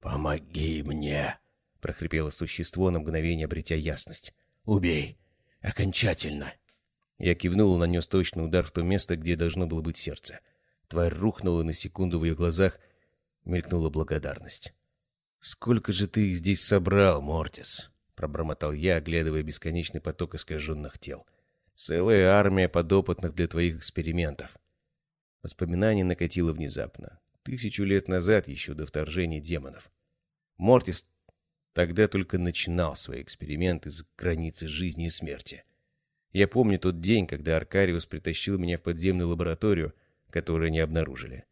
S1: «Помоги мне!» — прохрипело существо, на мгновение обретя ясность. «Убей! Окончательно!» Я кивнул и нанес точный удар в то место, где должно было быть сердце. Тварь рухнула, на секунду в ее глазах мелькнула благодарность. «Сколько же ты их здесь собрал, Мортис?» — пробормотал я, оглядывая бесконечный поток искаженных тел. «Целая армия подопытных для твоих экспериментов». Воспоминание накатило внезапно. Тысячу лет назад, еще до вторжения демонов. Мортис тогда только начинал свои эксперименты с границы жизни и смерти. Я помню тот день, когда Аркариус притащил меня в подземную лабораторию, которую не обнаружили.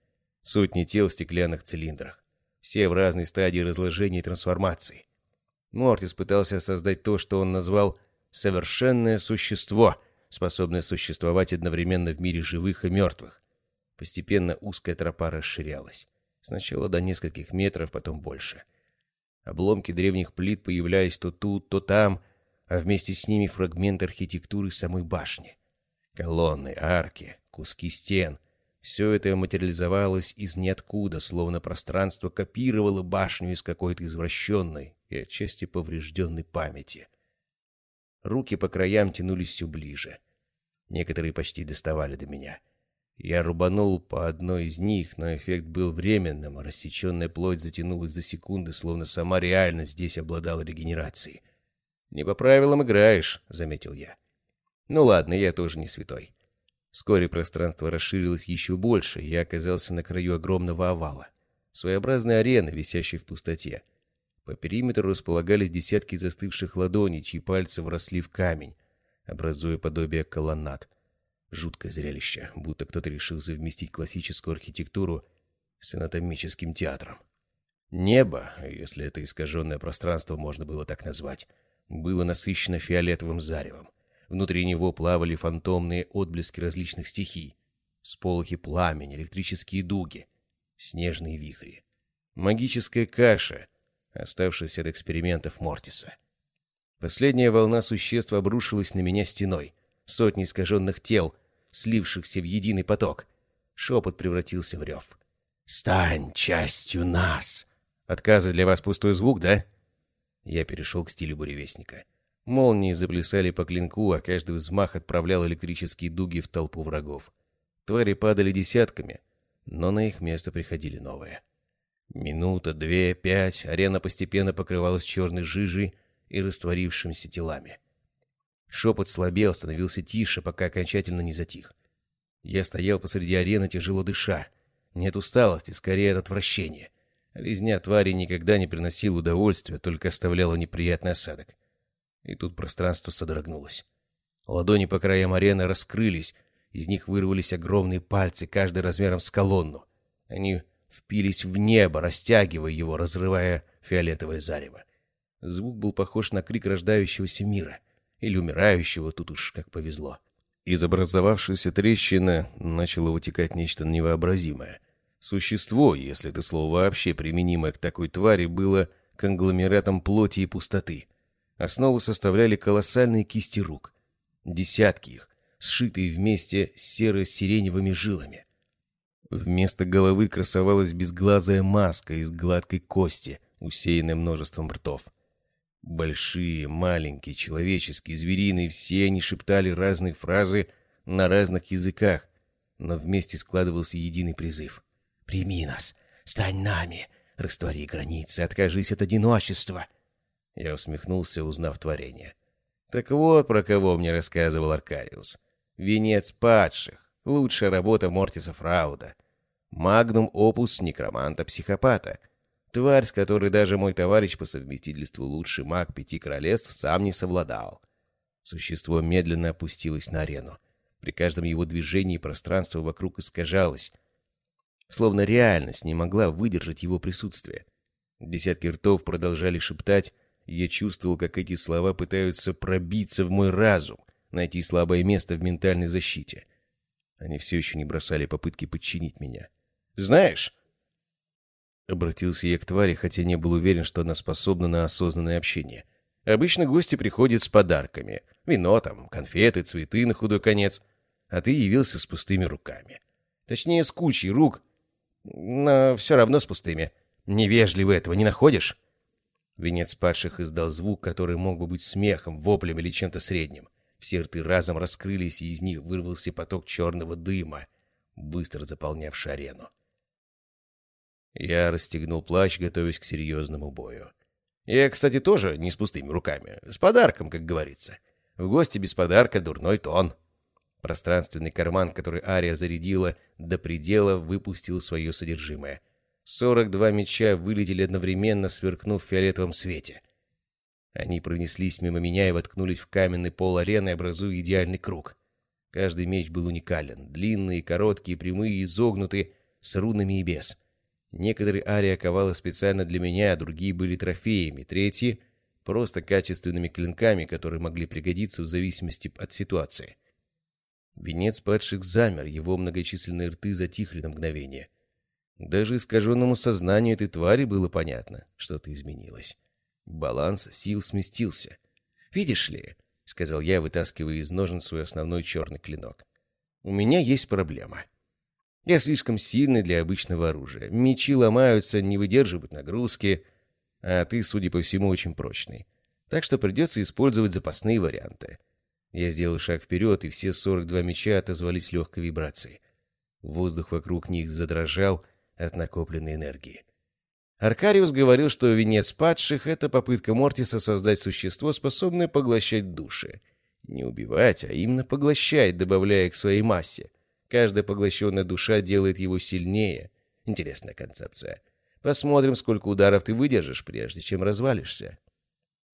S1: Сотни тел в стеклянных цилиндрах. Все в разной стадии разложения и трансформации. Мортис пытался создать то, что он назвал «совершенное существо», способное существовать одновременно в мире живых и мертвых. Постепенно узкая тропа расширялась. Сначала до нескольких метров, потом больше. Обломки древних плит появлялись то тут, то там, а вместе с ними фрагменты архитектуры самой башни. Колонны, арки, куски стен — все это материализовалось из ниоткуда, словно пространство копировало башню из какой-то извращенной и отчасти поврежденной памяти. Руки по краям тянулись все ближе. Некоторые почти доставали до меня. Я рубанул по одной из них, но эффект был временным, а рассеченная плоть затянулась за секунды, словно сама реальность здесь обладала регенерацией. «Не по правилам играешь», — заметил я. «Ну ладно, я тоже не святой». Вскоре пространство расширилось еще больше, и я оказался на краю огромного овала. своеобразной арены, висящей в пустоте. По периметру располагались десятки застывших ладоней, чьи пальцы вросли в камень, образуя подобие колоннад. Жуткое зрелище, будто кто-то решил совместить классическую архитектуру с анатомическим театром. Небо, если это искаженное пространство можно было так назвать, было насыщено фиолетовым заревом. Внутри него плавали фантомные отблески различных стихий. Сполохи пламени, электрические дуги, снежные вихри. Магическая каша, оставшаяся от экспериментов Мортиса. Последняя волна существ обрушилась на меня стеной. Сотни искаженных тел, слившихся в единый поток. Шепот превратился в рев. «Стань частью нас!» «Отказы для вас пустой звук, да?» Я перешел к стилю буревестника. Молнии заплясали по клинку, а каждый взмах отправлял электрические дуги в толпу врагов. Твари падали десятками, но на их место приходили новые. Минута, две, пять, арена постепенно покрывалась черной жижей и растворившимися телами. Шепот слабел, становился тише, пока окончательно не затих. Я стоял посреди арены, тяжело дыша. Нет усталости, скорее от отвращения. Резня твари никогда не приносила удовольствия, только оставляла неприятный осадок. И тут пространство содрогнулось. Ладони по краям арены раскрылись, из них вырвались огромные пальцы, каждый размером с колонну. Они впились в небо, растягивая его, разрывая фиолетовое зарево. Звук был похож на крик рождающегося мира. Или умирающего, тут уж как повезло. Из образовавшейся трещины начало вытекать нечто невообразимое. Существо, если это слово вообще применимое к такой твари, было конгломератом плоти и пустоты. Основу составляли колоссальные кисти рук. Десятки их, сшитые вместе с серо-сиреневыми жилами. Вместо головы красовалась безглазая маска из гладкой кости, усеянная множеством ртов. Большие, маленькие, человеческие, звериные, все они шептали разные фразы на разных языках, но вместе складывался единый призыв. «Прими нас! Стань нами! Раствори границы, откажись от одиночества!» Я усмехнулся, узнав творение. Так вот, про кого мне рассказывал Аркариус. Венец падших. Лучшая работа Мортиса Фрауда. Магнум опус некроманта-психопата. Тварь, с которой даже мой товарищ по совместительству лучший маг пяти королевств сам не совладал. Существо медленно опустилось на арену. При каждом его движении пространство вокруг искажалось. Словно реальность не могла выдержать его присутствие. Десятки ртов продолжали шептать, я чувствовал, как эти слова пытаются пробиться в мой разум, найти слабое место в ментальной защите. Они все еще не бросали попытки подчинить меня. «Знаешь...» Обратился я к твари, хотя не был уверен, что она способна на осознанное общение. «Обычно гости приходят с подарками. Вино там, конфеты, цветы на худой конец. А ты явился с пустыми руками. Точнее, с кучей рук, но все равно с пустыми. Невежливо этого не находишь?» Венец падших издал звук, который мог бы быть смехом, воплем или чем-то средним. Все рты разом раскрылись, и из них вырвался поток черного дыма, быстро заполнявший арену. Я расстегнул плащ, готовясь к серьезному бою. Я, кстати, тоже не с пустыми руками. С подарком, как говорится. В гости без подарка дурной тон. Пространственный карман, который Ария зарядила до предела, выпустил свое содержимое — Сорок два меча вылетели одновременно, сверкнув в фиолетовом свете. Они пронеслись мимо меня и воткнулись в каменный пол арены, образуя идеальный круг. Каждый меч был уникален. Длинные, короткие, прямые, изогнутые, с рунами и без. Некоторые ария ковала специально для меня, а другие были трофеями, третьи — просто качественными клинками, которые могли пригодиться в зависимости от ситуации. Венец падших замер, его многочисленные рты затихли на мгновение — даже искаженному сознанию этой твари было понятно, что-то изменилось. Баланс сил сместился. «Видишь ли», — сказал я, вытаскивая из ножен свой основной черный клинок, — «у меня есть проблема. Я слишком сильный для обычного оружия. Мечи ломаются, не выдерживают нагрузки, а ты, судя по всему, очень прочный. Так что придется использовать запасные варианты». Я сделал шаг вперед, и все 42 меча отозвались легкой вибрацией. Воздух вокруг них задрожал, от накопленной энергии. Аркариус говорил, что венец падших — это попытка Мортиса создать существо, способное поглощать души. Не убивать, а именно поглощать, добавляя к своей массе. Каждая поглощенная душа делает его сильнее. Интересная концепция. Посмотрим, сколько ударов ты выдержишь, прежде чем развалишься.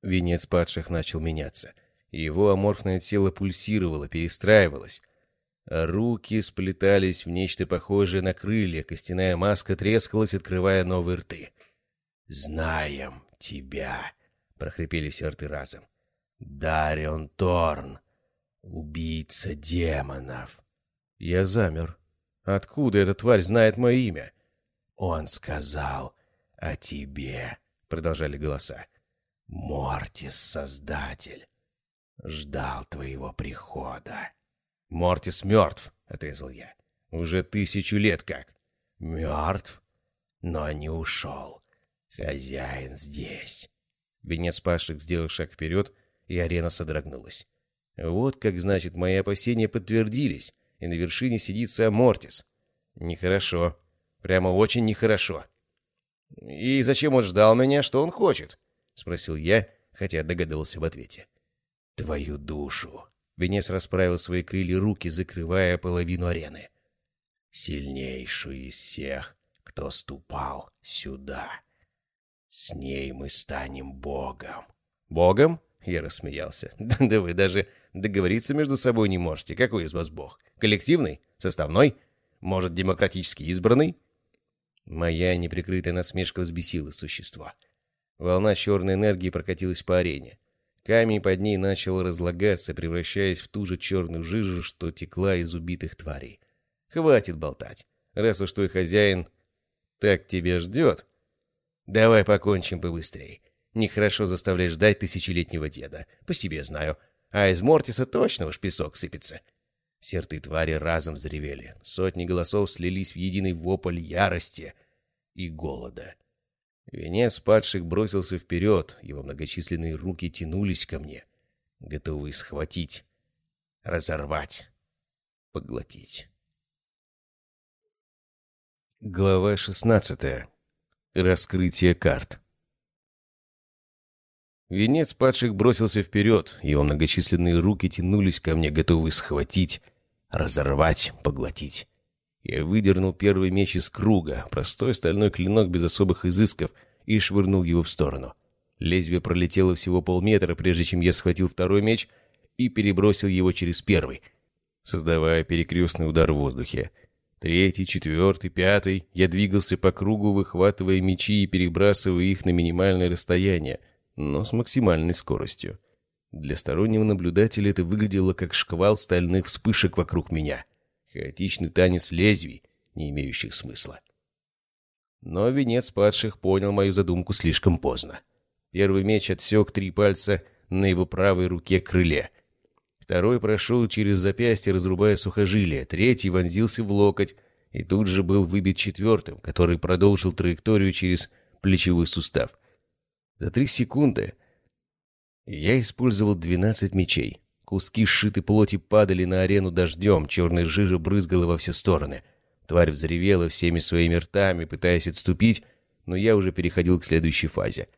S1: Венец падших начал меняться. Его аморфное тело пульсировало, перестраивалось. Руки сплетались в нечто похожее на крылья, костяная маска трескалась, открывая новые рты. «Знаем тебя!» — прохрипели все рты разом. «Дарион Торн, убийца демонов!» Я замер. Откуда эта тварь знает мое имя? «Он сказал о тебе», — продолжали голоса. «Мортис, Создатель, ждал твоего прихода». «Мортис мертв», — отрезал я. «Уже тысячу лет как». «Мертв, но не ушел. Хозяин здесь». Венец пашек сделал шаг вперед, и арена содрогнулась. Вот как, значит, мои опасения подтвердились, и на вершине сидит сам Мортис. Нехорошо. Прямо очень нехорошо. «И зачем он ждал меня? Что он хочет?» — спросил я, хотя догадывался в ответе. «Твою душу!» Венес расправил свои крылья руки, закрывая половину арены. «Сильнейшую из всех, кто ступал сюда. С ней мы станем богом». «Богом?» — я рассмеялся. «Да, вы даже договориться между собой не можете. Какой из вас бог? Коллективный? Составной? Может, демократически избранный?» Моя неприкрытая насмешка взбесила существо. Волна черной энергии прокатилась по арене. Камень под ней начал разлагаться, превращаясь в ту же черную жижу, что текла из убитых тварей. Хватит болтать. Раз уж твой хозяин так тебя ждет, давай покончим побыстрее. Нехорошо заставлять ждать тысячелетнего деда. По себе знаю. А из Мортиса точно уж песок сыпется. Серты твари разом взревели. Сотни голосов слились в единый вопль ярости и голода. Венец падших бросился вперед, его многочисленные руки тянулись ко мне, готовые схватить, разорвать, поглотить. Глава шестнадцатая. Раскрытие карт. Венец падших бросился вперед, его многочисленные руки тянулись ко мне, готовые схватить, разорвать, поглотить. Я выдернул первый меч из круга, простой стальной клинок без особых изысков, и швырнул его в сторону. Лезвие пролетело всего полметра, прежде чем я схватил второй меч и перебросил его через первый, создавая перекрестный удар в воздухе. Третий, четвертый, пятый. Я двигался по кругу, выхватывая мечи и перебрасывая их на минимальное расстояние — но с максимальной скоростью. Для стороннего наблюдателя это выглядело как шквал стальных вспышек вокруг меня. Хаотичный танец лезвий, не имеющих смысла. Но венец падших понял мою задумку слишком поздно. Первый меч отсек три пальца на его правой руке крыле. Второй прошел через запястье, разрубая сухожилие. Третий вонзился в локоть и тут же был выбит четвертым, который продолжил траекторию через плечевой сустав — за три секунды я использовал двенадцать мечей. Куски сшитой плоти падали на арену дождем, черная жижа брызгала во все стороны. Тварь взревела всеми своими ртами, пытаясь отступить, но я уже переходил к следующей фазе.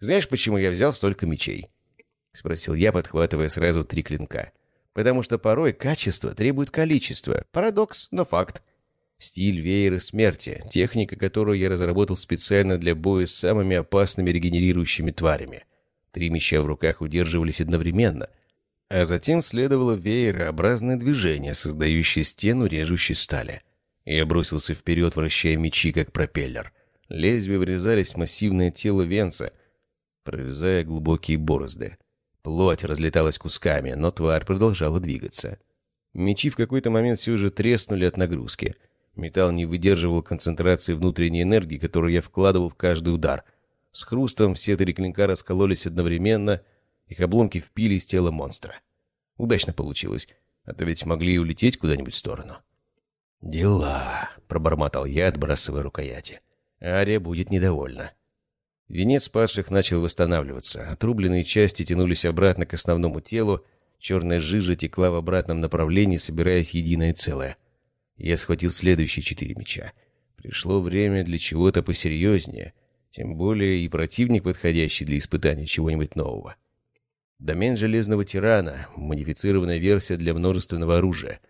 S1: «Знаешь, почему я взял столько мечей?» — спросил я, подхватывая сразу три клинка. «Потому что порой качество требует количества. Парадокс, но факт. Стиль веера смерти, техника, которую я разработал специально для боя с самыми опасными регенерирующими тварями. Три меча в руках удерживались одновременно, а затем следовало веерообразное движение, создающее стену режущей стали. Я бросился вперед, вращая мечи, как пропеллер. Лезвия врезались в массивное тело Венца, прорезая глубокие борозды. Плоть разлеталась кусками, но тварь продолжала двигаться. Мечи в какой-то момент все же треснули от нагрузки — Металл не выдерживал концентрации внутренней энергии, которую я вкладывал в каждый удар. С хрустом все три клинка раскололись одновременно, их обломки впились в тело монстра. Удачно получилось, а то ведь могли и улететь куда-нибудь в сторону. «Дела», — пробормотал я, отбрасывая рукояти. Ария будет недовольна. Венец падших начал восстанавливаться. Отрубленные части тянулись обратно к основному телу, черная жижа текла в обратном направлении, собираясь единое целое. Я схватил следующие четыре меча. Пришло время для чего-то посерьезнее, тем более и противник, подходящий для испытания чего-нибудь нового. Домен Железного Тирана — модифицированная версия для множественного оружия.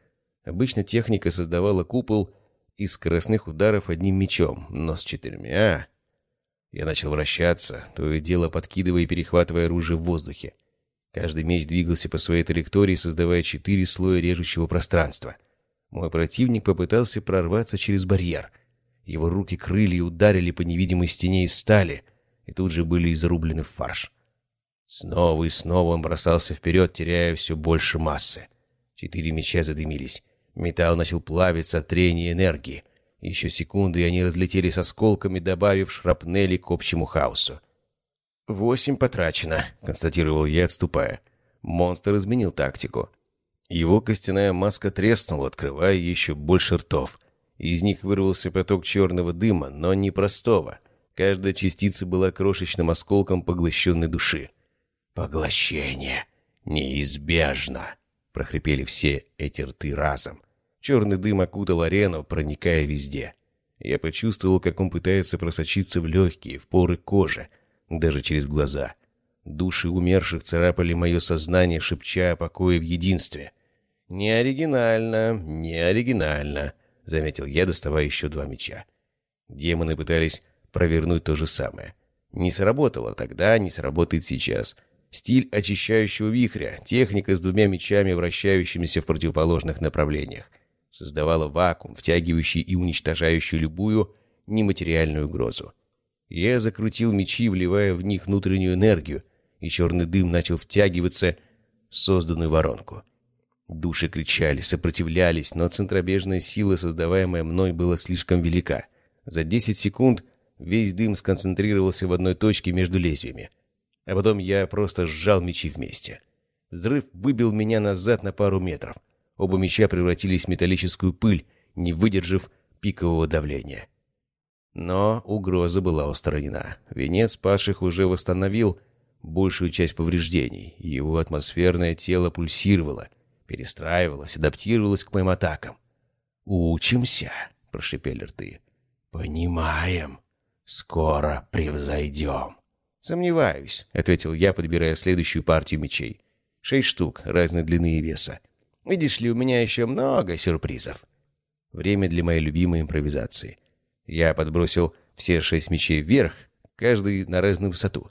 S1: Обычно техника создавала купол из скоростных ударов одним мечом, но с четырьмя Я начал вращаться, то и дело подкидывая и перехватывая оружие в воздухе. Каждый меч двигался по своей траектории, создавая четыре слоя режущего пространства. Мой противник попытался прорваться через барьер. Его руки крылья ударили по невидимой стене из стали, и тут же были зарублены в фарш. Снова и снова он бросался вперед, теряя все больше массы. Четыре меча задымились. Металл начал плавиться от трения энергии. Еще секунды, и они разлетелись осколками, добавив шрапнели к общему хаосу. «Восемь потрачено», — констатировал я, отступая. Монстр изменил тактику. Его костяная маска треснула, открывая еще больше ртов. Из них вырвался поток черного дыма, но не простого. Каждая частица была крошечным осколком поглощенной души. «Поглощение! Неизбежно!» — прохрипели все эти рты разом. Черный дым окутал арену, проникая везде. Я почувствовал, как он пытается просочиться в легкие, в поры кожи, даже через глаза. Души умерших царапали мое сознание, шепча о покое в единстве. «Не оригинально, не оригинально», — заметил я, доставая еще два меча. Демоны пытались провернуть то же самое. Не сработало тогда, не сработает сейчас. Стиль очищающего вихря, техника с двумя мечами, вращающимися в противоположных направлениях создавала вакуум, втягивающий и уничтожающий любую нематериальную угрозу. Я закрутил мечи, вливая в них внутреннюю энергию, и черный дым начал втягиваться в созданную воронку. Души кричали, сопротивлялись, но центробежная сила, создаваемая мной, была слишком велика. За 10 секунд весь дым сконцентрировался в одной точке между лезвиями. А потом я просто сжал мечи вместе. Взрыв выбил меня назад на пару метров — Оба меча превратились в металлическую пыль, не выдержав пикового давления. Но угроза была устранена. Венец павших уже восстановил большую часть повреждений. Его атмосферное тело пульсировало, перестраивалось, адаптировалось к моим атакам. «Учимся», — прошипели рты. «Понимаем. Скоро превзойдем». «Сомневаюсь», — ответил я, подбирая следующую партию мечей. «Шесть штук, разной длины и веса. Видишь ли, у меня еще много сюрпризов. Время для моей любимой импровизации. Я подбросил все шесть мечей вверх, каждый на разную высоту.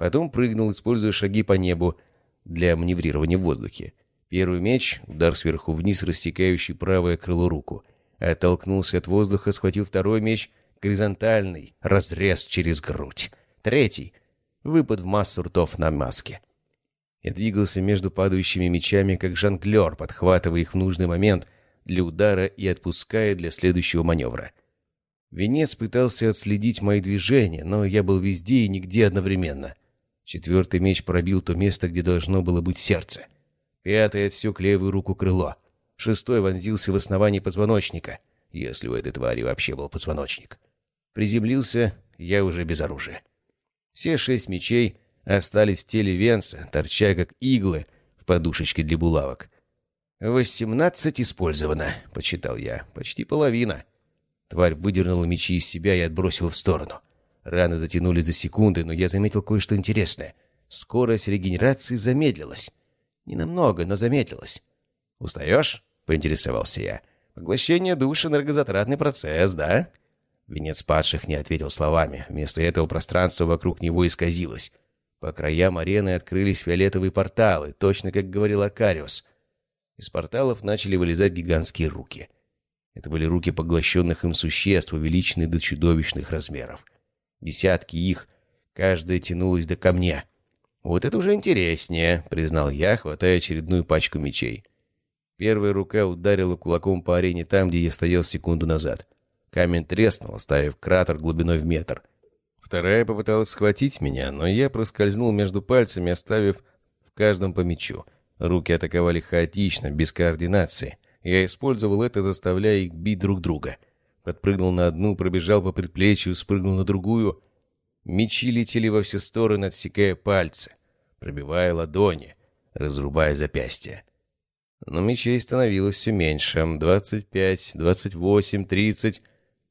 S1: Потом прыгнул, используя шаги по небу для маневрирования в воздухе. Первый меч — удар сверху вниз, рассекающий правое крыло руку. Оттолкнулся от воздуха, схватил второй меч, горизонтальный, разрез через грудь. Третий — выпад в массу ртов на маске. Я двигался между падающими мечами, как жонглер, подхватывая их в нужный момент для удара и отпуская для следующего маневра. Венец пытался отследить мои движения, но я был везде и нигде одновременно. Четвертый меч пробил то место, где должно было быть сердце. Пятый отсек левую руку крыло. Шестой вонзился в основание позвоночника, если у этой твари вообще был позвоночник. Приземлился я уже без оружия. Все шесть мечей остались в теле Венса, торча как иглы в подушечке для булавок. «Восемнадцать использовано», — почитал я. «Почти половина». Тварь выдернула мечи из себя и отбросила в сторону. Раны затянули за секунды, но я заметил кое-что интересное. Скорость регенерации замедлилась. Ненамного, но замедлилась. «Устаешь?» — поинтересовался я. «Поглощение душ — энергозатратный процесс, да?» Венец падших не ответил словами. Вместо этого пространство вокруг него исказилось. По краям арены открылись фиолетовые порталы, точно как говорил Аркариус. Из порталов начали вылезать гигантские руки. Это были руки поглощенных им существ, увеличенные до чудовищных размеров. Десятки их, каждая тянулась до камня. «Вот это уже интереснее», — признал я, хватая очередную пачку мечей. Первая рука ударила кулаком по арене там, где я стоял секунду назад. Камень треснул, оставив кратер глубиной в метр. Вторая попыталась схватить меня, но я проскользнул между пальцами, оставив в каждом по мячу. Руки атаковали хаотично, без координации. Я использовал это, заставляя их бить друг друга. Подпрыгнул на одну, пробежал по предплечью, спрыгнул на другую. Мечи летели во все стороны, отсекая пальцы, пробивая ладони, разрубая запястья. Но мечей становилось все меньше. Двадцать пять, двадцать восемь, тридцать...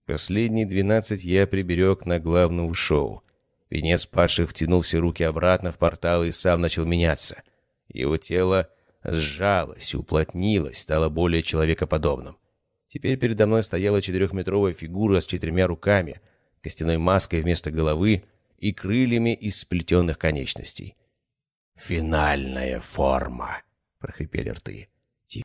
S1: Последние двенадцать я приберег на главного шоу. Венец падших втянул все руки обратно в портал и сам начал меняться. Его тело сжалось, уплотнилось, стало более человекоподобным. Теперь передо мной стояла четырехметровая фигура с четырьмя руками, костяной маской вместо головы и крыльями из сплетенных конечностей. «Финальная форма!» — прохрипели рты.